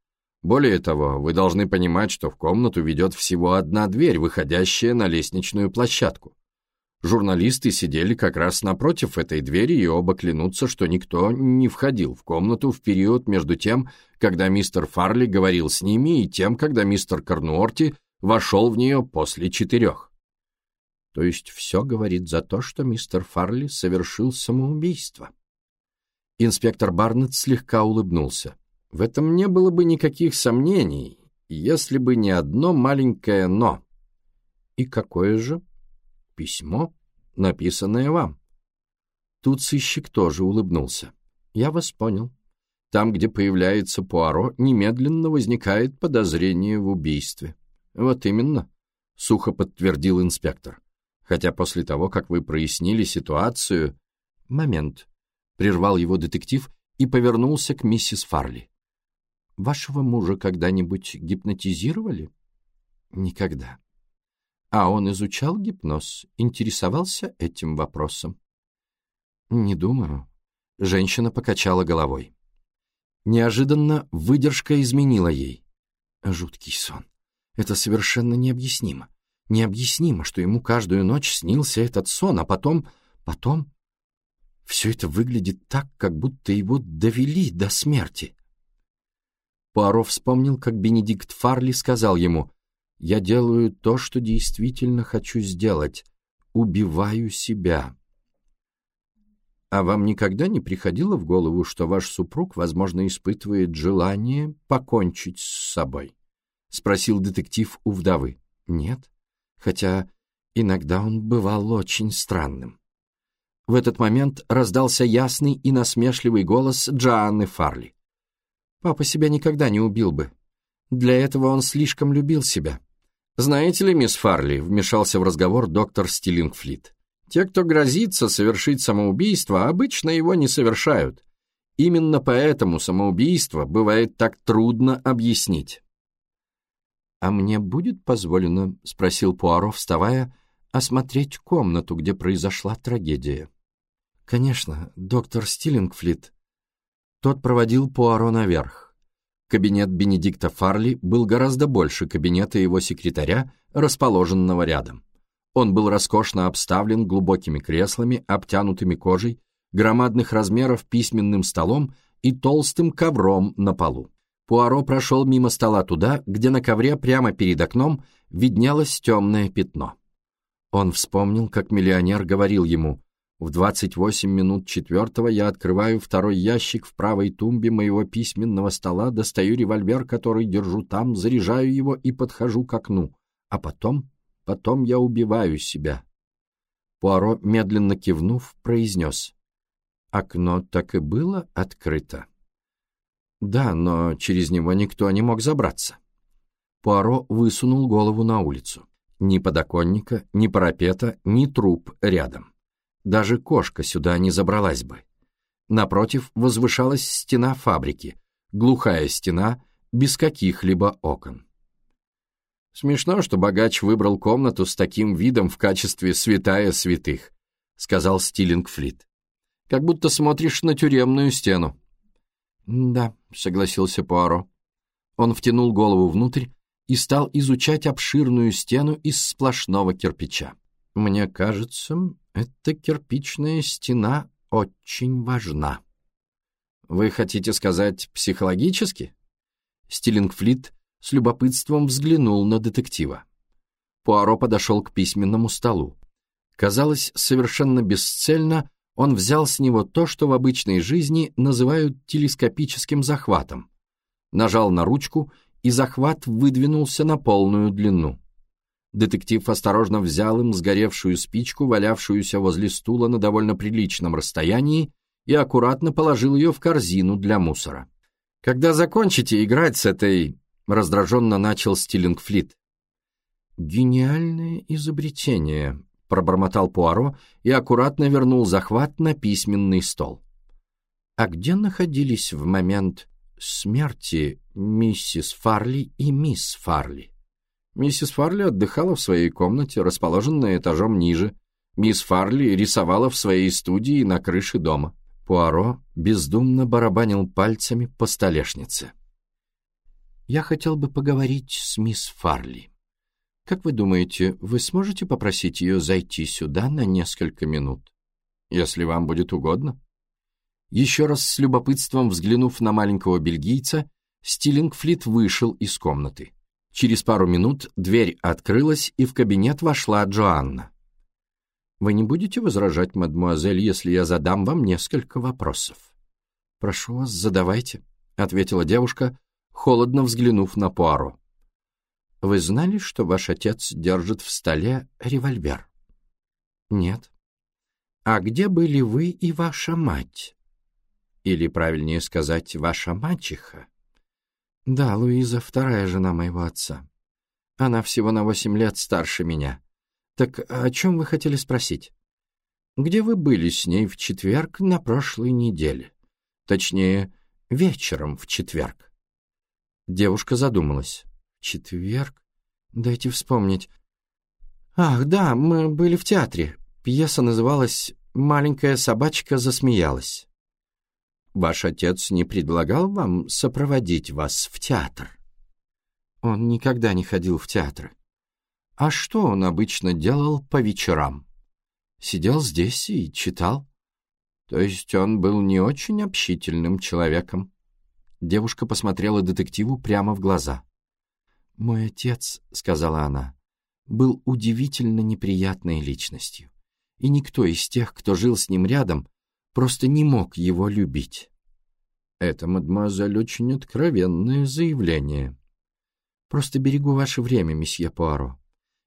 Более того, вы должны понимать, что в комнату ведет всего одна дверь, выходящая на лестничную площадку. Журналисты сидели как раз напротив этой двери и оба клянутся, что никто не входил в комнату в период между тем, когда мистер Фарли говорил с ними, и тем, когда мистер Корнуорти вошел в нее после четырех. То есть все говорит за то, что мистер Фарли совершил самоубийство. Инспектор Барнетт слегка улыбнулся. В этом не было бы никаких сомнений, если бы не одно маленькое «но». И какое же? Письмо, написанное вам. Тут сыщик тоже улыбнулся. Я вас понял. Там, где появляется Пуаро, немедленно возникает подозрение в убийстве. Вот именно, сухо подтвердил инспектор. Хотя после того, как вы прояснили ситуацию... Момент. Прервал его детектив и повернулся к миссис Фарли. Вашего мужа когда-нибудь гипнотизировали? Никогда. А он изучал гипноз, интересовался этим вопросом? Не думаю. Женщина покачала головой. Неожиданно выдержка изменила ей. Жуткий сон. Это совершенно необъяснимо. Необъяснимо, что ему каждую ночь снился этот сон, а потом... потом... Все это выглядит так, как будто его довели до смерти. Пуаро вспомнил, как Бенедикт Фарли сказал ему, «Я делаю то, что действительно хочу сделать. Убиваю себя». «А вам никогда не приходило в голову, что ваш супруг, возможно, испытывает желание покончить с собой?» — спросил детектив у вдовы. «Нет, хотя иногда он бывал очень странным». В этот момент раздался ясный и насмешливый голос Джоанны Фарли. «Папа себя никогда не убил бы. Для этого он слишком любил себя». «Знаете ли, мисс Фарли», — вмешался в разговор доктор Стиллингфлит, те, кто грозится совершить самоубийство, обычно его не совершают. Именно поэтому самоубийство бывает так трудно объяснить. «А мне будет позволено, — спросил Пуаро, вставая, — осмотреть комнату, где произошла трагедия?» «Конечно, доктор Стиллингфлит». Тот проводил Пуаро наверх. Кабинет Бенедикта Фарли был гораздо больше кабинета его секретаря, расположенного рядом. Он был роскошно обставлен глубокими креслами, обтянутыми кожей, громадных размеров письменным столом и толстым ковром на полу. Пуаро прошел мимо стола туда, где на ковре прямо перед окном виднелось темное пятно. Он вспомнил, как миллионер говорил ему, «В 28 минут четвертого я открываю второй ящик в правой тумбе моего письменного стола, достаю револьвер, который держу там, заряжаю его и подхожу к окну, а потом Потом я убиваю себя. Пуаро, медленно кивнув, произнес. Окно так и было открыто. Да, но через него никто не мог забраться. Пуаро высунул голову на улицу. Ни подоконника, ни парапета, ни труп рядом. Даже кошка сюда не забралась бы. Напротив возвышалась стена фабрики, глухая стена, без каких-либо окон. «Смешно, что богач выбрал комнату с таким видом в качестве святая святых», — сказал Стиллингфлит. «Как будто смотришь на тюремную стену». «Да», — согласился Пуаро. Он втянул голову внутрь и стал изучать обширную стену из сплошного кирпича. «Мне кажется, эта кирпичная стена очень важна». «Вы хотите сказать психологически?» Стиллингфлит с любопытством взглянул на детектива. Пуаро подошел к письменному столу. Казалось, совершенно бесцельно он взял с него то, что в обычной жизни называют телескопическим захватом. Нажал на ручку, и захват выдвинулся на полную длину. Детектив осторожно взял им сгоревшую спичку, валявшуюся возле стула на довольно приличном расстоянии, и аккуратно положил ее в корзину для мусора. «Когда закончите играть с этой — раздраженно начал Стиллингфлит. «Гениальное изобретение», — пробормотал Пуаро и аккуратно вернул захват на письменный стол. «А где находились в момент смерти миссис Фарли и мисс Фарли?» Миссис Фарли отдыхала в своей комнате, расположенной этажом ниже. Мисс Фарли рисовала в своей студии на крыше дома. Пуаро бездумно барабанил пальцами по столешнице. Я хотел бы поговорить с мисс Фарли. Как вы думаете, вы сможете попросить ее зайти сюда на несколько минут? Если вам будет угодно. Еще раз с любопытством взглянув на маленького бельгийца, Стиллингфлит вышел из комнаты. Через пару минут дверь открылась, и в кабинет вошла Джоанна. «Вы не будете возражать, мадмуазель, если я задам вам несколько вопросов?» «Прошу вас, задавайте», — ответила девушка, холодно взглянув на Пуаро. «Вы знали, что ваш отец держит в столе револьвер?» «Нет». «А где были вы и ваша мать?» «Или, правильнее сказать, ваша мачеха?» «Да, Луиза, вторая жена моего отца. Она всего на восемь лет старше меня. Так о чем вы хотели спросить?» «Где вы были с ней в четверг на прошлой неделе? Точнее, вечером в четверг?» Девушка задумалась. «Четверг? Дайте вспомнить. Ах, да, мы были в театре. Пьеса называлась «Маленькая собачка засмеялась». Ваш отец не предлагал вам сопроводить вас в театр? Он никогда не ходил в театры. А что он обычно делал по вечерам? Сидел здесь и читал. То есть он был не очень общительным человеком. Девушка посмотрела детективу прямо в глаза. «Мой отец», — сказала она, — «был удивительно неприятной личностью, и никто из тех, кто жил с ним рядом, просто не мог его любить. Это, мадемуазель, очень откровенное заявление. Просто берегу ваше время, месье Пуаро.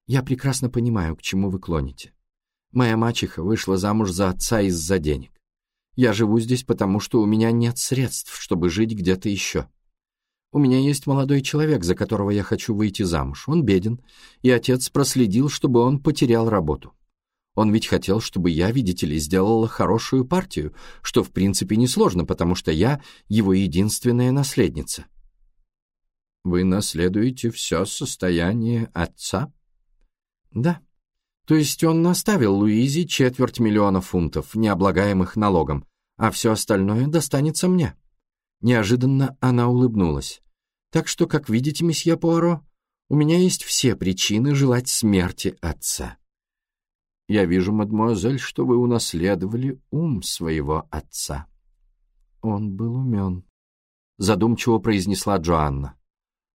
Я прекрасно понимаю, к чему вы клоните. Моя мачеха вышла замуж за отца из-за денег. Я живу здесь, потому что у меня нет средств, чтобы жить где-то еще. У меня есть молодой человек, за которого я хочу выйти замуж. Он беден, и отец проследил, чтобы он потерял работу. Он ведь хотел, чтобы я, видите ли, сделала хорошую партию, что в принципе несложно, потому что я его единственная наследница. Вы наследуете все состояние отца? Да. То есть он наставил Луизе четверть миллиона фунтов, не облагаемых налогом, а все остальное достанется мне. Неожиданно она улыбнулась. Так что, как видите, месье Пуаро, у меня есть все причины желать смерти отца. Я вижу, мадемуазель, что вы унаследовали ум своего отца. Он был умен, — задумчиво произнесла Джоанна.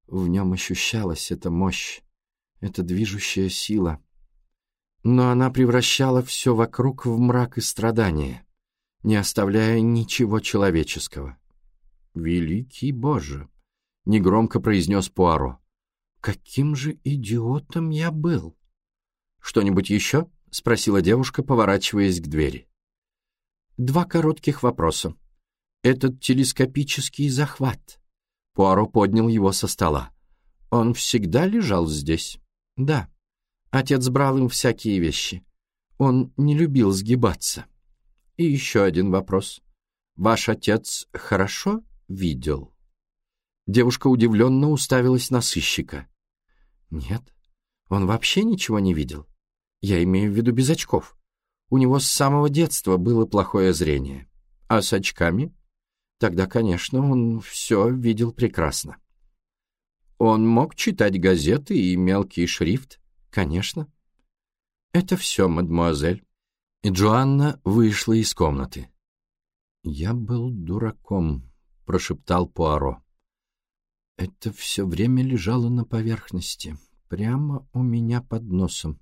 В нем ощущалась эта мощь, эта движущая сила. Но она превращала все вокруг в мрак и страдания, не оставляя ничего человеческого. «Великий Боже!» — негромко произнес Пуаро. «Каким же идиотом я был!» «Что-нибудь еще?» — спросила девушка, поворачиваясь к двери. «Два коротких вопроса. Этот телескопический захват». Пуаро поднял его со стола. «Он всегда лежал здесь?» «Да. Отец брал им всякие вещи. Он не любил сгибаться». «И еще один вопрос. Ваш отец хорошо видел?» Девушка удивленно уставилась на сыщика. «Нет, он вообще ничего не видел. Я имею в виду без очков. У него с самого детства было плохое зрение. А с очками? Тогда, конечно, он все видел прекрасно. Он мог читать газеты и мелкий шрифт? Конечно. Это все, мадемуазель. И Джоанна вышла из комнаты. «Я был дураком», — прошептал Пуаро. Это все время лежало на поверхности, прямо у меня под носом.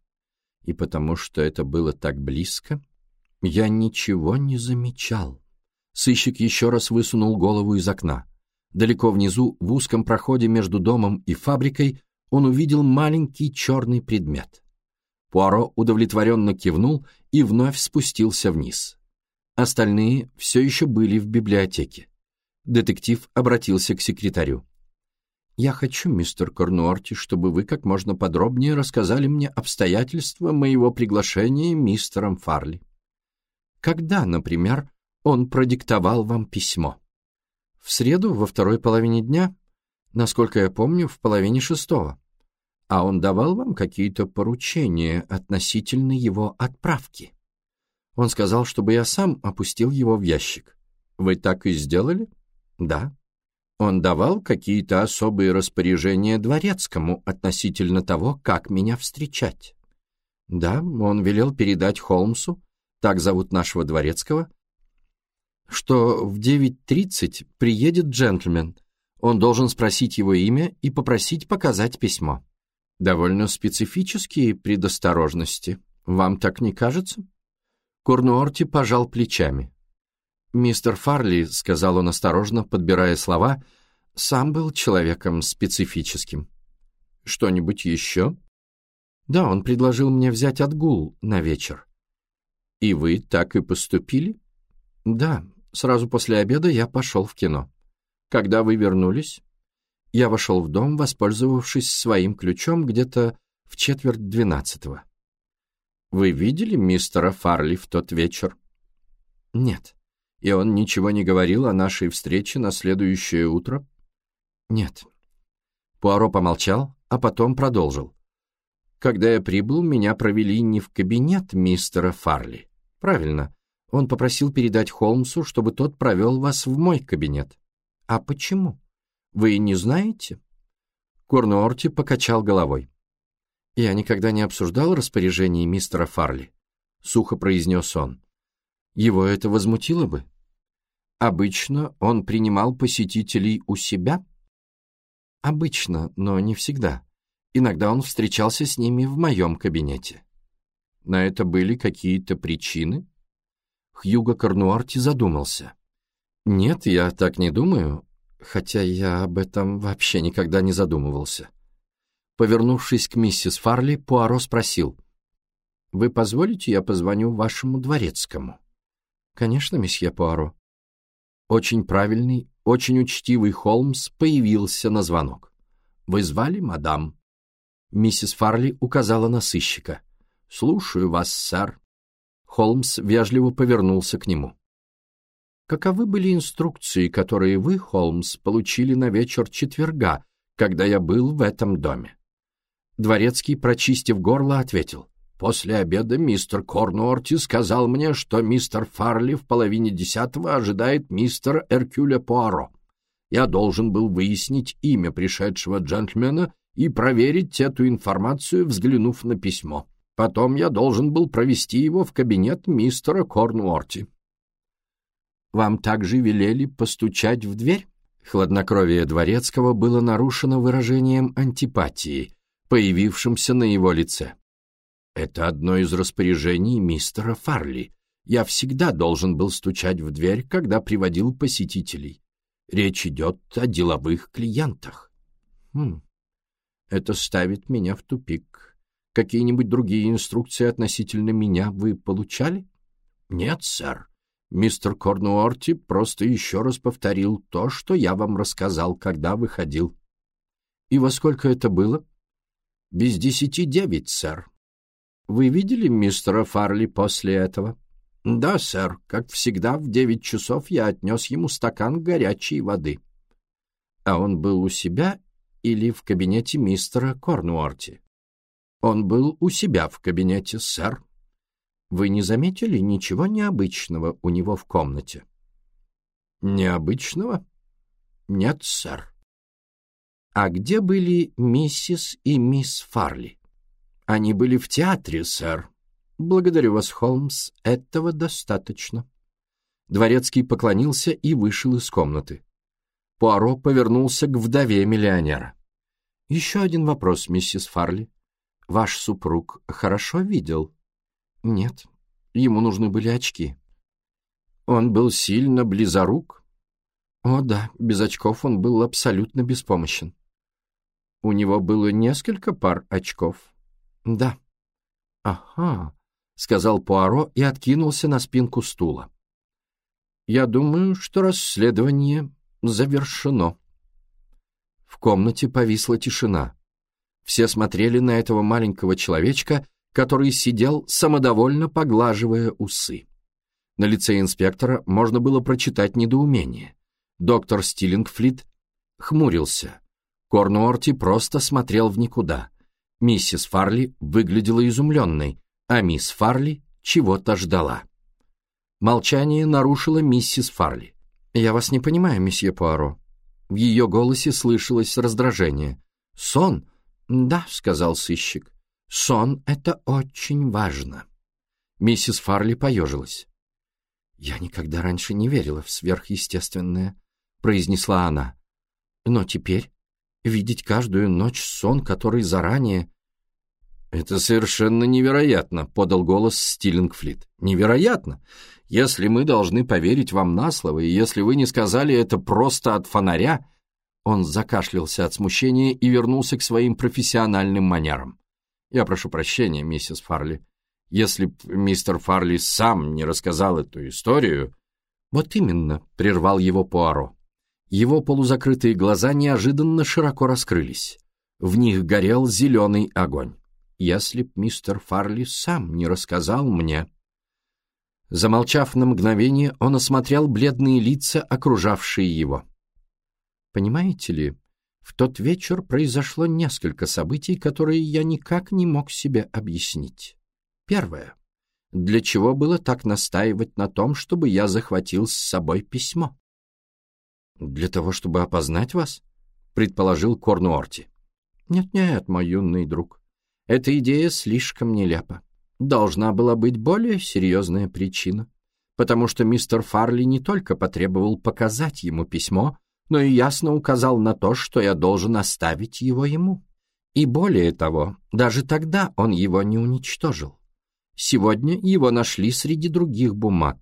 И потому что это было так близко, я ничего не замечал. Сыщик еще раз высунул голову из окна. Далеко внизу, в узком проходе между домом и фабрикой, он увидел маленький черный предмет. Пуаро удовлетворенно кивнул и вновь спустился вниз. Остальные все еще были в библиотеке. Детектив обратился к секретарю. Я хочу, мистер Корнуорти, чтобы вы как можно подробнее рассказали мне обстоятельства моего приглашения мистером Фарли. Когда, например, он продиктовал вам письмо? В среду, во второй половине дня? Насколько я помню, в половине шестого. А он давал вам какие-то поручения относительно его отправки? Он сказал, чтобы я сам опустил его в ящик. Вы так и сделали? Да. Он давал какие-то особые распоряжения дворецкому относительно того, как меня встречать. Да, он велел передать Холмсу, так зовут нашего дворецкого, что в 9.30 приедет джентльмен. Он должен спросить его имя и попросить показать письмо. Довольно специфические предосторожности. Вам так не кажется? Корнуорти пожал плечами. «Мистер Фарли», — сказал он осторожно, подбирая слова, — «сам был человеком специфическим». «Что-нибудь еще?» «Да, он предложил мне взять отгул на вечер». «И вы так и поступили?» «Да, сразу после обеда я пошел в кино». «Когда вы вернулись?» Я вошел в дом, воспользовавшись своим ключом где-то в четверть двенадцатого. «Вы видели мистера Фарли в тот вечер?» «Нет». И он ничего не говорил о нашей встрече на следующее утро? Нет. Пуаро помолчал, а потом продолжил. Когда я прибыл, меня провели не в кабинет мистера Фарли. Правильно. Он попросил передать Холмсу, чтобы тот провел вас в мой кабинет. А почему? Вы не знаете? Корнуорти покачал головой. Я никогда не обсуждал распоряжение мистера Фарли, сухо произнес он. Его это возмутило бы. Обычно он принимал посетителей у себя? Обычно, но не всегда. Иногда он встречался с ними в моем кабинете. На это были какие-то причины? Хьюго Корнуарти задумался. «Нет, я так не думаю, хотя я об этом вообще никогда не задумывался». Повернувшись к миссис Фарли, Пуаро спросил. «Вы позволите, я позвоню вашему дворецкому?» «Конечно, месье Пуаро». Очень правильный, очень учтивый Холмс появился на звонок. «Вы звали, мадам?» Миссис Фарли указала на сыщика. «Слушаю вас, сэр». Холмс вежливо повернулся к нему. «Каковы были инструкции, которые вы, Холмс, получили на вечер четверга, когда я был в этом доме?» Дворецкий, прочистив горло, ответил. «После обеда мистер Корнуорти сказал мне, что мистер Фарли в половине десятого ожидает мистера Эркюля Пуаро. Я должен был выяснить имя пришедшего джентльмена и проверить эту информацию, взглянув на письмо. Потом я должен был провести его в кабинет мистера Корнуорти. «Вам также велели постучать в дверь?» Хладнокровие Дворецкого было нарушено выражением антипатии, появившимся на его лице. «Это одно из распоряжений мистера Фарли. Я всегда должен был стучать в дверь, когда приводил посетителей. Речь идет о деловых клиентах». «Хм, это ставит меня в тупик. Какие-нибудь другие инструкции относительно меня вы получали? Нет, сэр. Мистер Корнуорти просто еще раз повторил то, что я вам рассказал, когда выходил. И во сколько это было? Без десяти девять, сэр. Вы видели мистера Фарли после этого? Да, сэр. Как всегда, в девять часов я отнес ему стакан горячей воды. А он был у себя или в кабинете мистера Корнуорти? Он был у себя в кабинете, сэр. Вы не заметили ничего необычного у него в комнате? Необычного? Нет, сэр. А где были миссис и мисс Фарли? Они были в театре, сэр. Благодарю вас, Холмс, этого достаточно. Дворецкий поклонился и вышел из комнаты. Пуаро повернулся к вдове миллионера. «Еще один вопрос, миссис Фарли. Ваш супруг хорошо видел?» «Нет, ему нужны были очки». «Он был сильно близорук?» «О да, без очков он был абсолютно беспомощен». «У него было несколько пар очков?» «Да». «Ага», — сказал Пуаро и откинулся на спинку стула. «Я думаю, что расследование завершено. В комнате повисла тишина. Все смотрели на этого маленького человечка, который сидел, самодовольно поглаживая усы. На лице инспектора можно было прочитать недоумение. Доктор Стиллингфлит хмурился. Корнуорти просто смотрел в никуда. Миссис Фарли выглядела изумленной, а мисс Фарли чего-то ждала. Молчание нарушила миссис Фарли. «Я вас не понимаю, месье Пуаро». В ее голосе слышалось раздражение. «Сон?» «Да», — сказал сыщик. «Сон — это очень важно». Миссис Фарли поежилась. «Я никогда раньше не верила в сверхъестественное», — произнесла она. «Но теперь видеть каждую ночь сон, который заранее...» «Это совершенно невероятно», — подал голос Стиллингфлит. «Невероятно! Если мы должны поверить вам на слово, и если вы не сказали это просто от фонаря...» Он закашлялся от смущения и вернулся к своим профессиональным манерам. «Я прошу прощения, миссис Фарли. Если б мистер Фарли сам не рассказал эту историю...» «Вот именно», — прервал его Пуаро. Его полузакрытые глаза неожиданно широко раскрылись. В них горел зеленый огонь если б мистер Фарли сам не рассказал мне. Замолчав на мгновение, он осмотрел бледные лица, окружавшие его. Понимаете ли, в тот вечер произошло несколько событий, которые я никак не мог себе объяснить. Первое. Для чего было так настаивать на том, чтобы я захватил с собой письмо? Для того, чтобы опознать вас? Предположил Корнуорти. Нет-нет, мой юный друг. Эта идея слишком нелепа. Должна была быть более серьезная причина, потому что мистер Фарли не только потребовал показать ему письмо, но и ясно указал на то, что я должен оставить его ему. И более того, даже тогда он его не уничтожил. Сегодня его нашли среди других бумаг.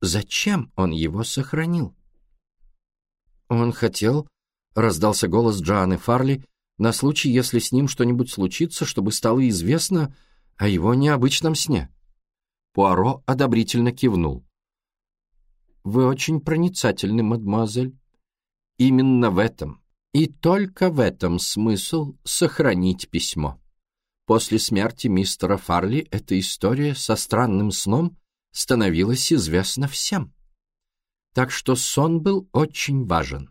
Зачем он его сохранил? Он хотел, раздался голос Джоанны Фарли, на случай, если с ним что-нибудь случится, чтобы стало известно о его необычном сне. Пуаро одобрительно кивнул. «Вы очень проницательны, мадемуазель. Именно в этом, и только в этом смысл сохранить письмо. После смерти мистера Фарли эта история со странным сном становилась известна всем. Так что сон был очень важен.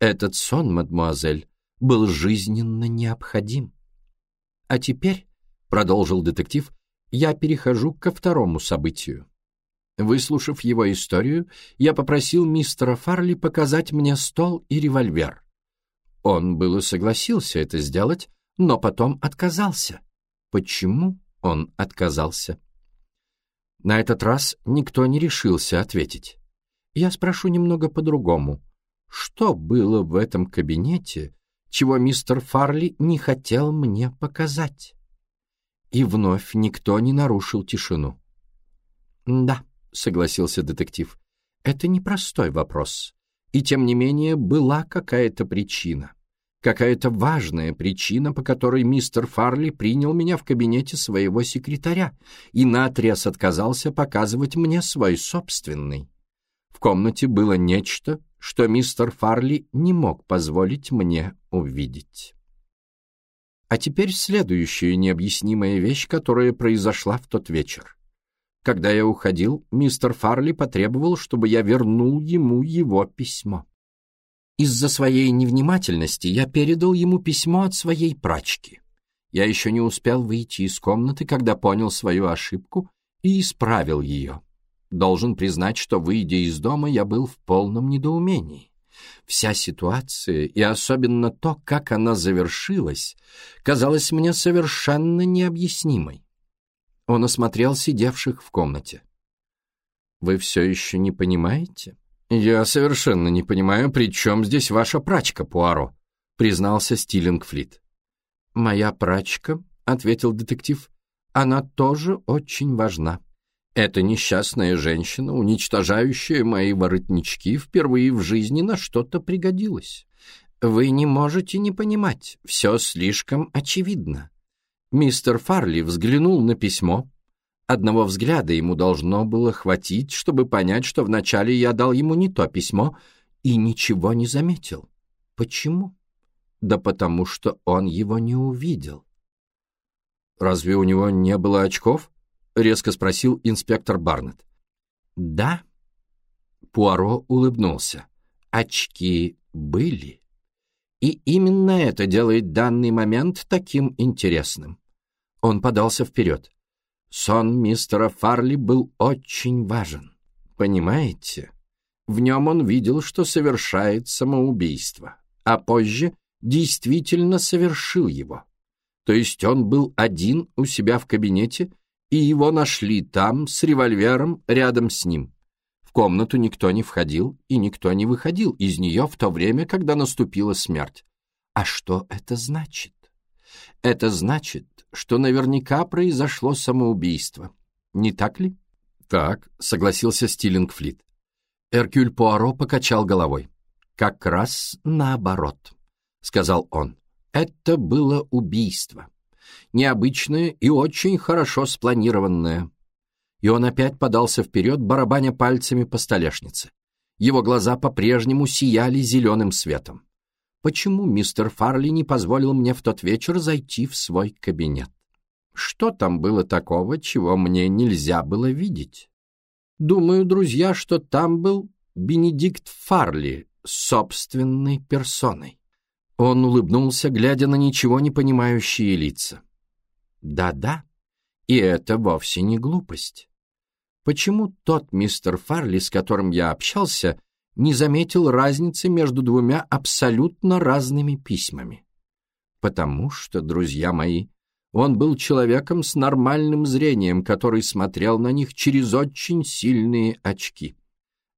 Этот сон, мадемуазель, был жизненно необходим. А теперь, — продолжил детектив, — я перехожу ко второму событию. Выслушав его историю, я попросил мистера Фарли показать мне стол и револьвер. Он было согласился это сделать, но потом отказался. Почему он отказался? На этот раз никто не решился ответить. Я спрошу немного по-другому. Что было в этом кабинете, чего мистер Фарли не хотел мне показать? И вновь никто не нарушил тишину. «Да», — согласился детектив, — «это непростой вопрос. И тем не менее была какая-то причина. Какая-то важная причина, по которой мистер Фарли принял меня в кабинете своего секретаря и наотрез отказался показывать мне свой собственный. В комнате было нечто, что мистер Фарли не мог позволить мне увидеть. А теперь следующая необъяснимая вещь, которая произошла в тот вечер. Когда я уходил, мистер Фарли потребовал, чтобы я вернул ему его письмо. Из-за своей невнимательности я передал ему письмо от своей прачки. Я еще не успел выйти из комнаты, когда понял свою ошибку и исправил ее. Должен признать, что, выйдя из дома, я был в полном недоумении. Вся ситуация, и особенно то, как она завершилась, казалась мне совершенно необъяснимой. Он осмотрел сидевших в комнате. «Вы все еще не понимаете?» «Я совершенно не понимаю, при чем здесь ваша прачка, Пуаро», признался Стиллингфлит. «Моя прачка», — ответил детектив, — «она тоже очень важна». Эта несчастная женщина, уничтожающая мои воротнички, впервые в жизни на что-то пригодилась. Вы не можете не понимать, все слишком очевидно. Мистер Фарли взглянул на письмо. Одного взгляда ему должно было хватить, чтобы понять, что вначале я дал ему не то письмо и ничего не заметил. Почему? Да потому что он его не увидел. Разве у него не было очков? Резко спросил инспектор Барнетт. «Да». Пуаро улыбнулся. «Очки были. И именно это делает данный момент таким интересным». Он подался вперед. Сон мистера Фарли был очень важен. Понимаете? В нем он видел, что совершает самоубийство, а позже действительно совершил его. То есть он был один у себя в кабинете и его нашли там, с револьвером, рядом с ним. В комнату никто не входил и никто не выходил из нее в то время, когда наступила смерть. А что это значит? Это значит, что наверняка произошло самоубийство. Не так ли? Так, согласился Стиллингфлит. Эркюль Пуаро покачал головой. Как раз наоборот, сказал он. Это было убийство необычное и очень хорошо спланированное. И он опять подался вперед, барабаня пальцами по столешнице. Его глаза по-прежнему сияли зеленым светом. Почему мистер Фарли не позволил мне в тот вечер зайти в свой кабинет? Что там было такого, чего мне нельзя было видеть? Думаю, друзья, что там был Бенедикт Фарли собственной персоной. Он улыбнулся, глядя на ничего не понимающие лица. Да-да, и это вовсе не глупость. Почему тот мистер Фарли, с которым я общался, не заметил разницы между двумя абсолютно разными письмами? Потому что, друзья мои, он был человеком с нормальным зрением, который смотрел на них через очень сильные очки.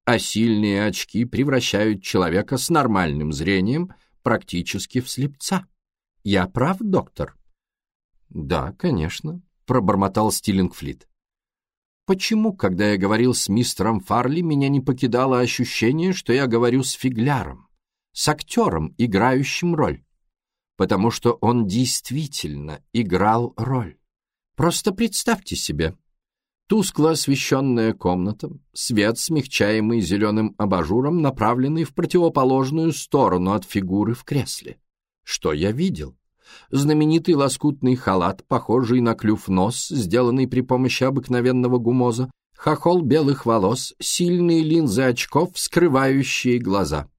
А сильные очки превращают человека с нормальным зрением практически в слепца. Я прав, доктор? «Да, конечно», — пробормотал Стиллингфлит. Почему, когда я говорил с мистером Фарли, меня не покидало ощущение, что я говорю с фигляром, с актером, играющим роль? Потому что он действительно играл роль. Просто представьте себе. Тускло освещенная комната, свет, смягчаемый зеленым абажуром, направленный в противоположную сторону от фигуры в кресле. Что я видел? знаменитый лоскутный халат, похожий на клюв нос, сделанный при помощи обыкновенного гумоза, хохол белых волос, сильные линзы очков, скрывающие глаза.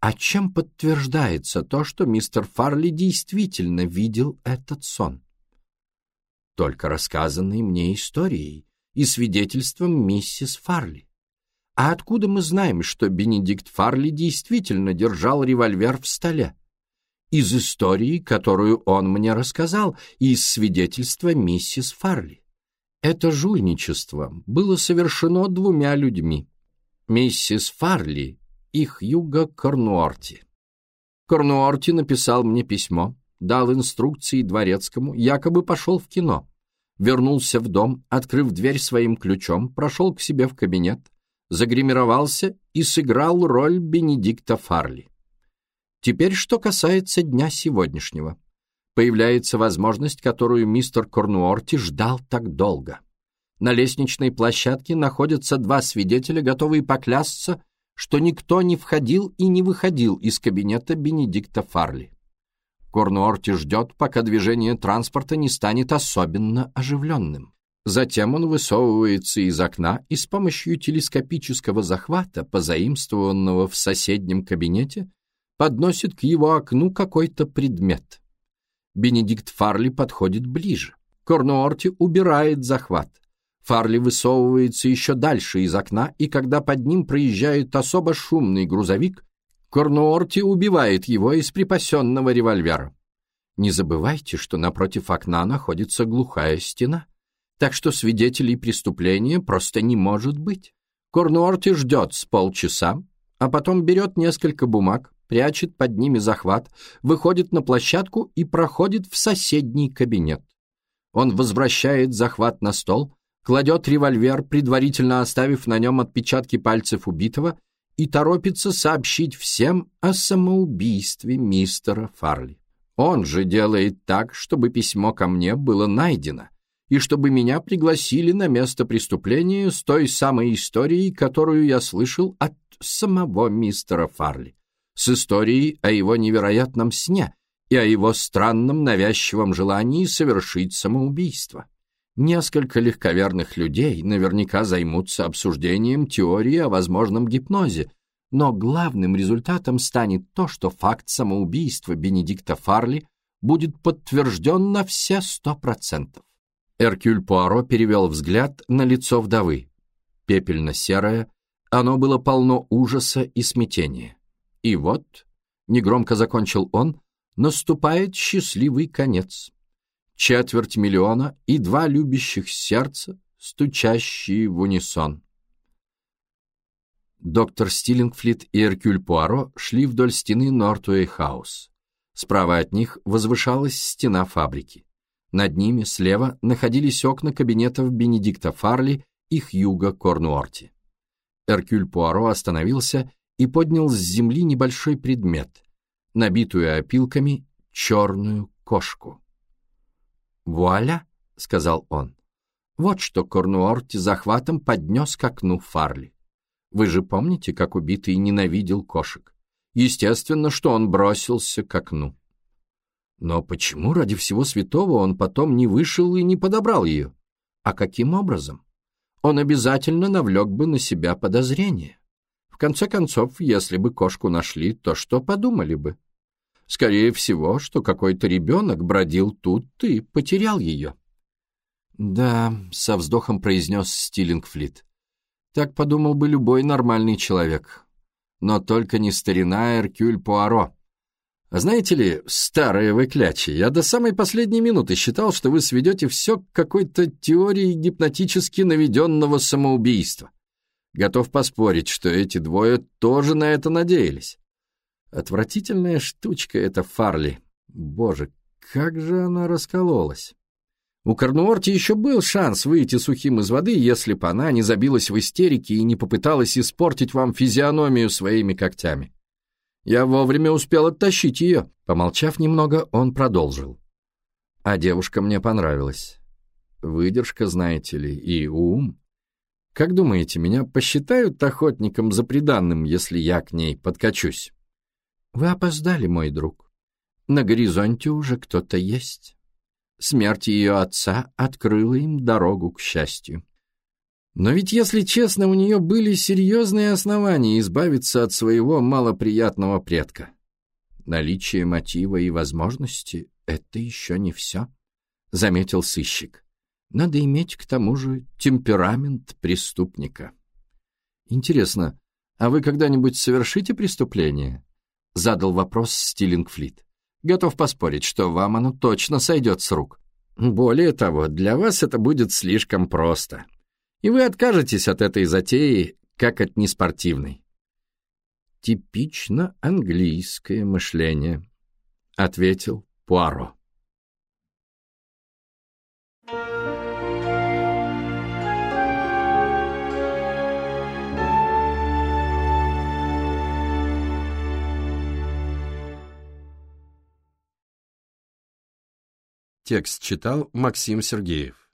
А чем подтверждается то, что мистер Фарли действительно видел этот сон? Только рассказанной мне историей и свидетельством миссис Фарли. А откуда мы знаем, что Бенедикт Фарли действительно держал револьвер в столе? из истории, которую он мне рассказал, и из свидетельства миссис Фарли. Это жульничество было совершено двумя людьми. Миссис Фарли и Хьюго Корнуорти. Корнуорти написал мне письмо, дал инструкции дворецкому, якобы пошел в кино. Вернулся в дом, открыв дверь своим ключом, прошел к себе в кабинет, загримировался и сыграл роль Бенедикта Фарли. Теперь, что касается дня сегодняшнего. Появляется возможность, которую мистер Корнуорти ждал так долго. На лестничной площадке находятся два свидетеля, готовые поклясться, что никто не входил и не выходил из кабинета Бенедикта Фарли. Корнуорти ждет, пока движение транспорта не станет особенно оживленным. Затем он высовывается из окна и с помощью телескопического захвата, позаимствованного в соседнем кабинете, подносит к его окну какой-то предмет. Бенедикт Фарли подходит ближе. Корнуорти убирает захват. Фарли высовывается еще дальше из окна, и когда под ним проезжает особо шумный грузовик, Корнуорти убивает его из припасенного револьвера. Не забывайте, что напротив окна находится глухая стена, так что свидетелей преступления просто не может быть. Корнуорти ждет с полчаса, а потом берет несколько бумаг, прячет под ними захват, выходит на площадку и проходит в соседний кабинет. Он возвращает захват на стол, кладет револьвер, предварительно оставив на нем отпечатки пальцев убитого, и торопится сообщить всем о самоубийстве мистера Фарли. Он же делает так, чтобы письмо ко мне было найдено, и чтобы меня пригласили на место преступления с той самой историей, которую я слышал от самого мистера Фарли с историей о его невероятном сне и о его странном навязчивом желании совершить самоубийство. Несколько легковерных людей наверняка займутся обсуждением теории о возможном гипнозе, но главным результатом станет то, что факт самоубийства Бенедикта Фарли будет подтвержден на все сто процентов. Эркюль Пуаро перевел взгляд на лицо вдовы. Пепельно-серое, оно было полно ужаса и смятения. И вот, негромко закончил он, наступает счастливый конец. Четверть миллиона и два любящих сердца, стучащие в унисон. Доктор Стиллингфлит и Эркюль Пуаро шли вдоль стены Нортуэй-хаус. Справа от них возвышалась стена фабрики. Над ними, слева, находились окна кабинетов Бенедикта Фарли и Хьюга Корнуорти. Эркюль Пуаро остановился и поднял с земли небольшой предмет, набитую опилками черную кошку. «Вуаля!» — сказал он. «Вот что Корнуорти захватом поднес к окну Фарли. Вы же помните, как убитый ненавидел кошек? Естественно, что он бросился к окну. Но почему ради всего святого он потом не вышел и не подобрал ее? А каким образом? Он обязательно навлек бы на себя подозрение. В конце концов, если бы кошку нашли, то что подумали бы? Скорее всего, что какой-то ребенок бродил тут и потерял ее. «Да», — со вздохом произнес Стиллингфлит. «Так подумал бы любой нормальный человек. Но только не старина Эркюль Пуаро. А знаете ли, старые вы клячи, я до самой последней минуты считал, что вы сведете все к какой-то теории гипнотически наведенного самоубийства. Готов поспорить, что эти двое тоже на это надеялись. Отвратительная штучка эта Фарли. Боже, как же она раскололась. У Корнуорти еще был шанс выйти сухим из воды, если бы она не забилась в истерике и не попыталась испортить вам физиономию своими когтями. Я вовремя успел оттащить ее. Помолчав немного, он продолжил. А девушка мне понравилась. Выдержка, знаете ли, и ум. Как думаете, меня посчитают охотником за приданным, если я к ней подкачусь? Вы опоздали, мой друг. На горизонте уже кто-то есть. Смерть ее отца открыла им дорогу к счастью. Но ведь, если честно, у нее были серьезные основания избавиться от своего малоприятного предка. Наличие мотива и возможности — это еще не все, — заметил сыщик. Надо иметь, к тому же, темперамент преступника. Интересно, а вы когда-нибудь совершите преступление? Задал вопрос Стиллингфлит. Готов поспорить, что вам оно точно сойдет с рук. Более того, для вас это будет слишком просто. И вы откажетесь от этой затеи, как от неспортивной. Типично английское мышление, ответил Пуаро. Текст читал Максим Сергеев.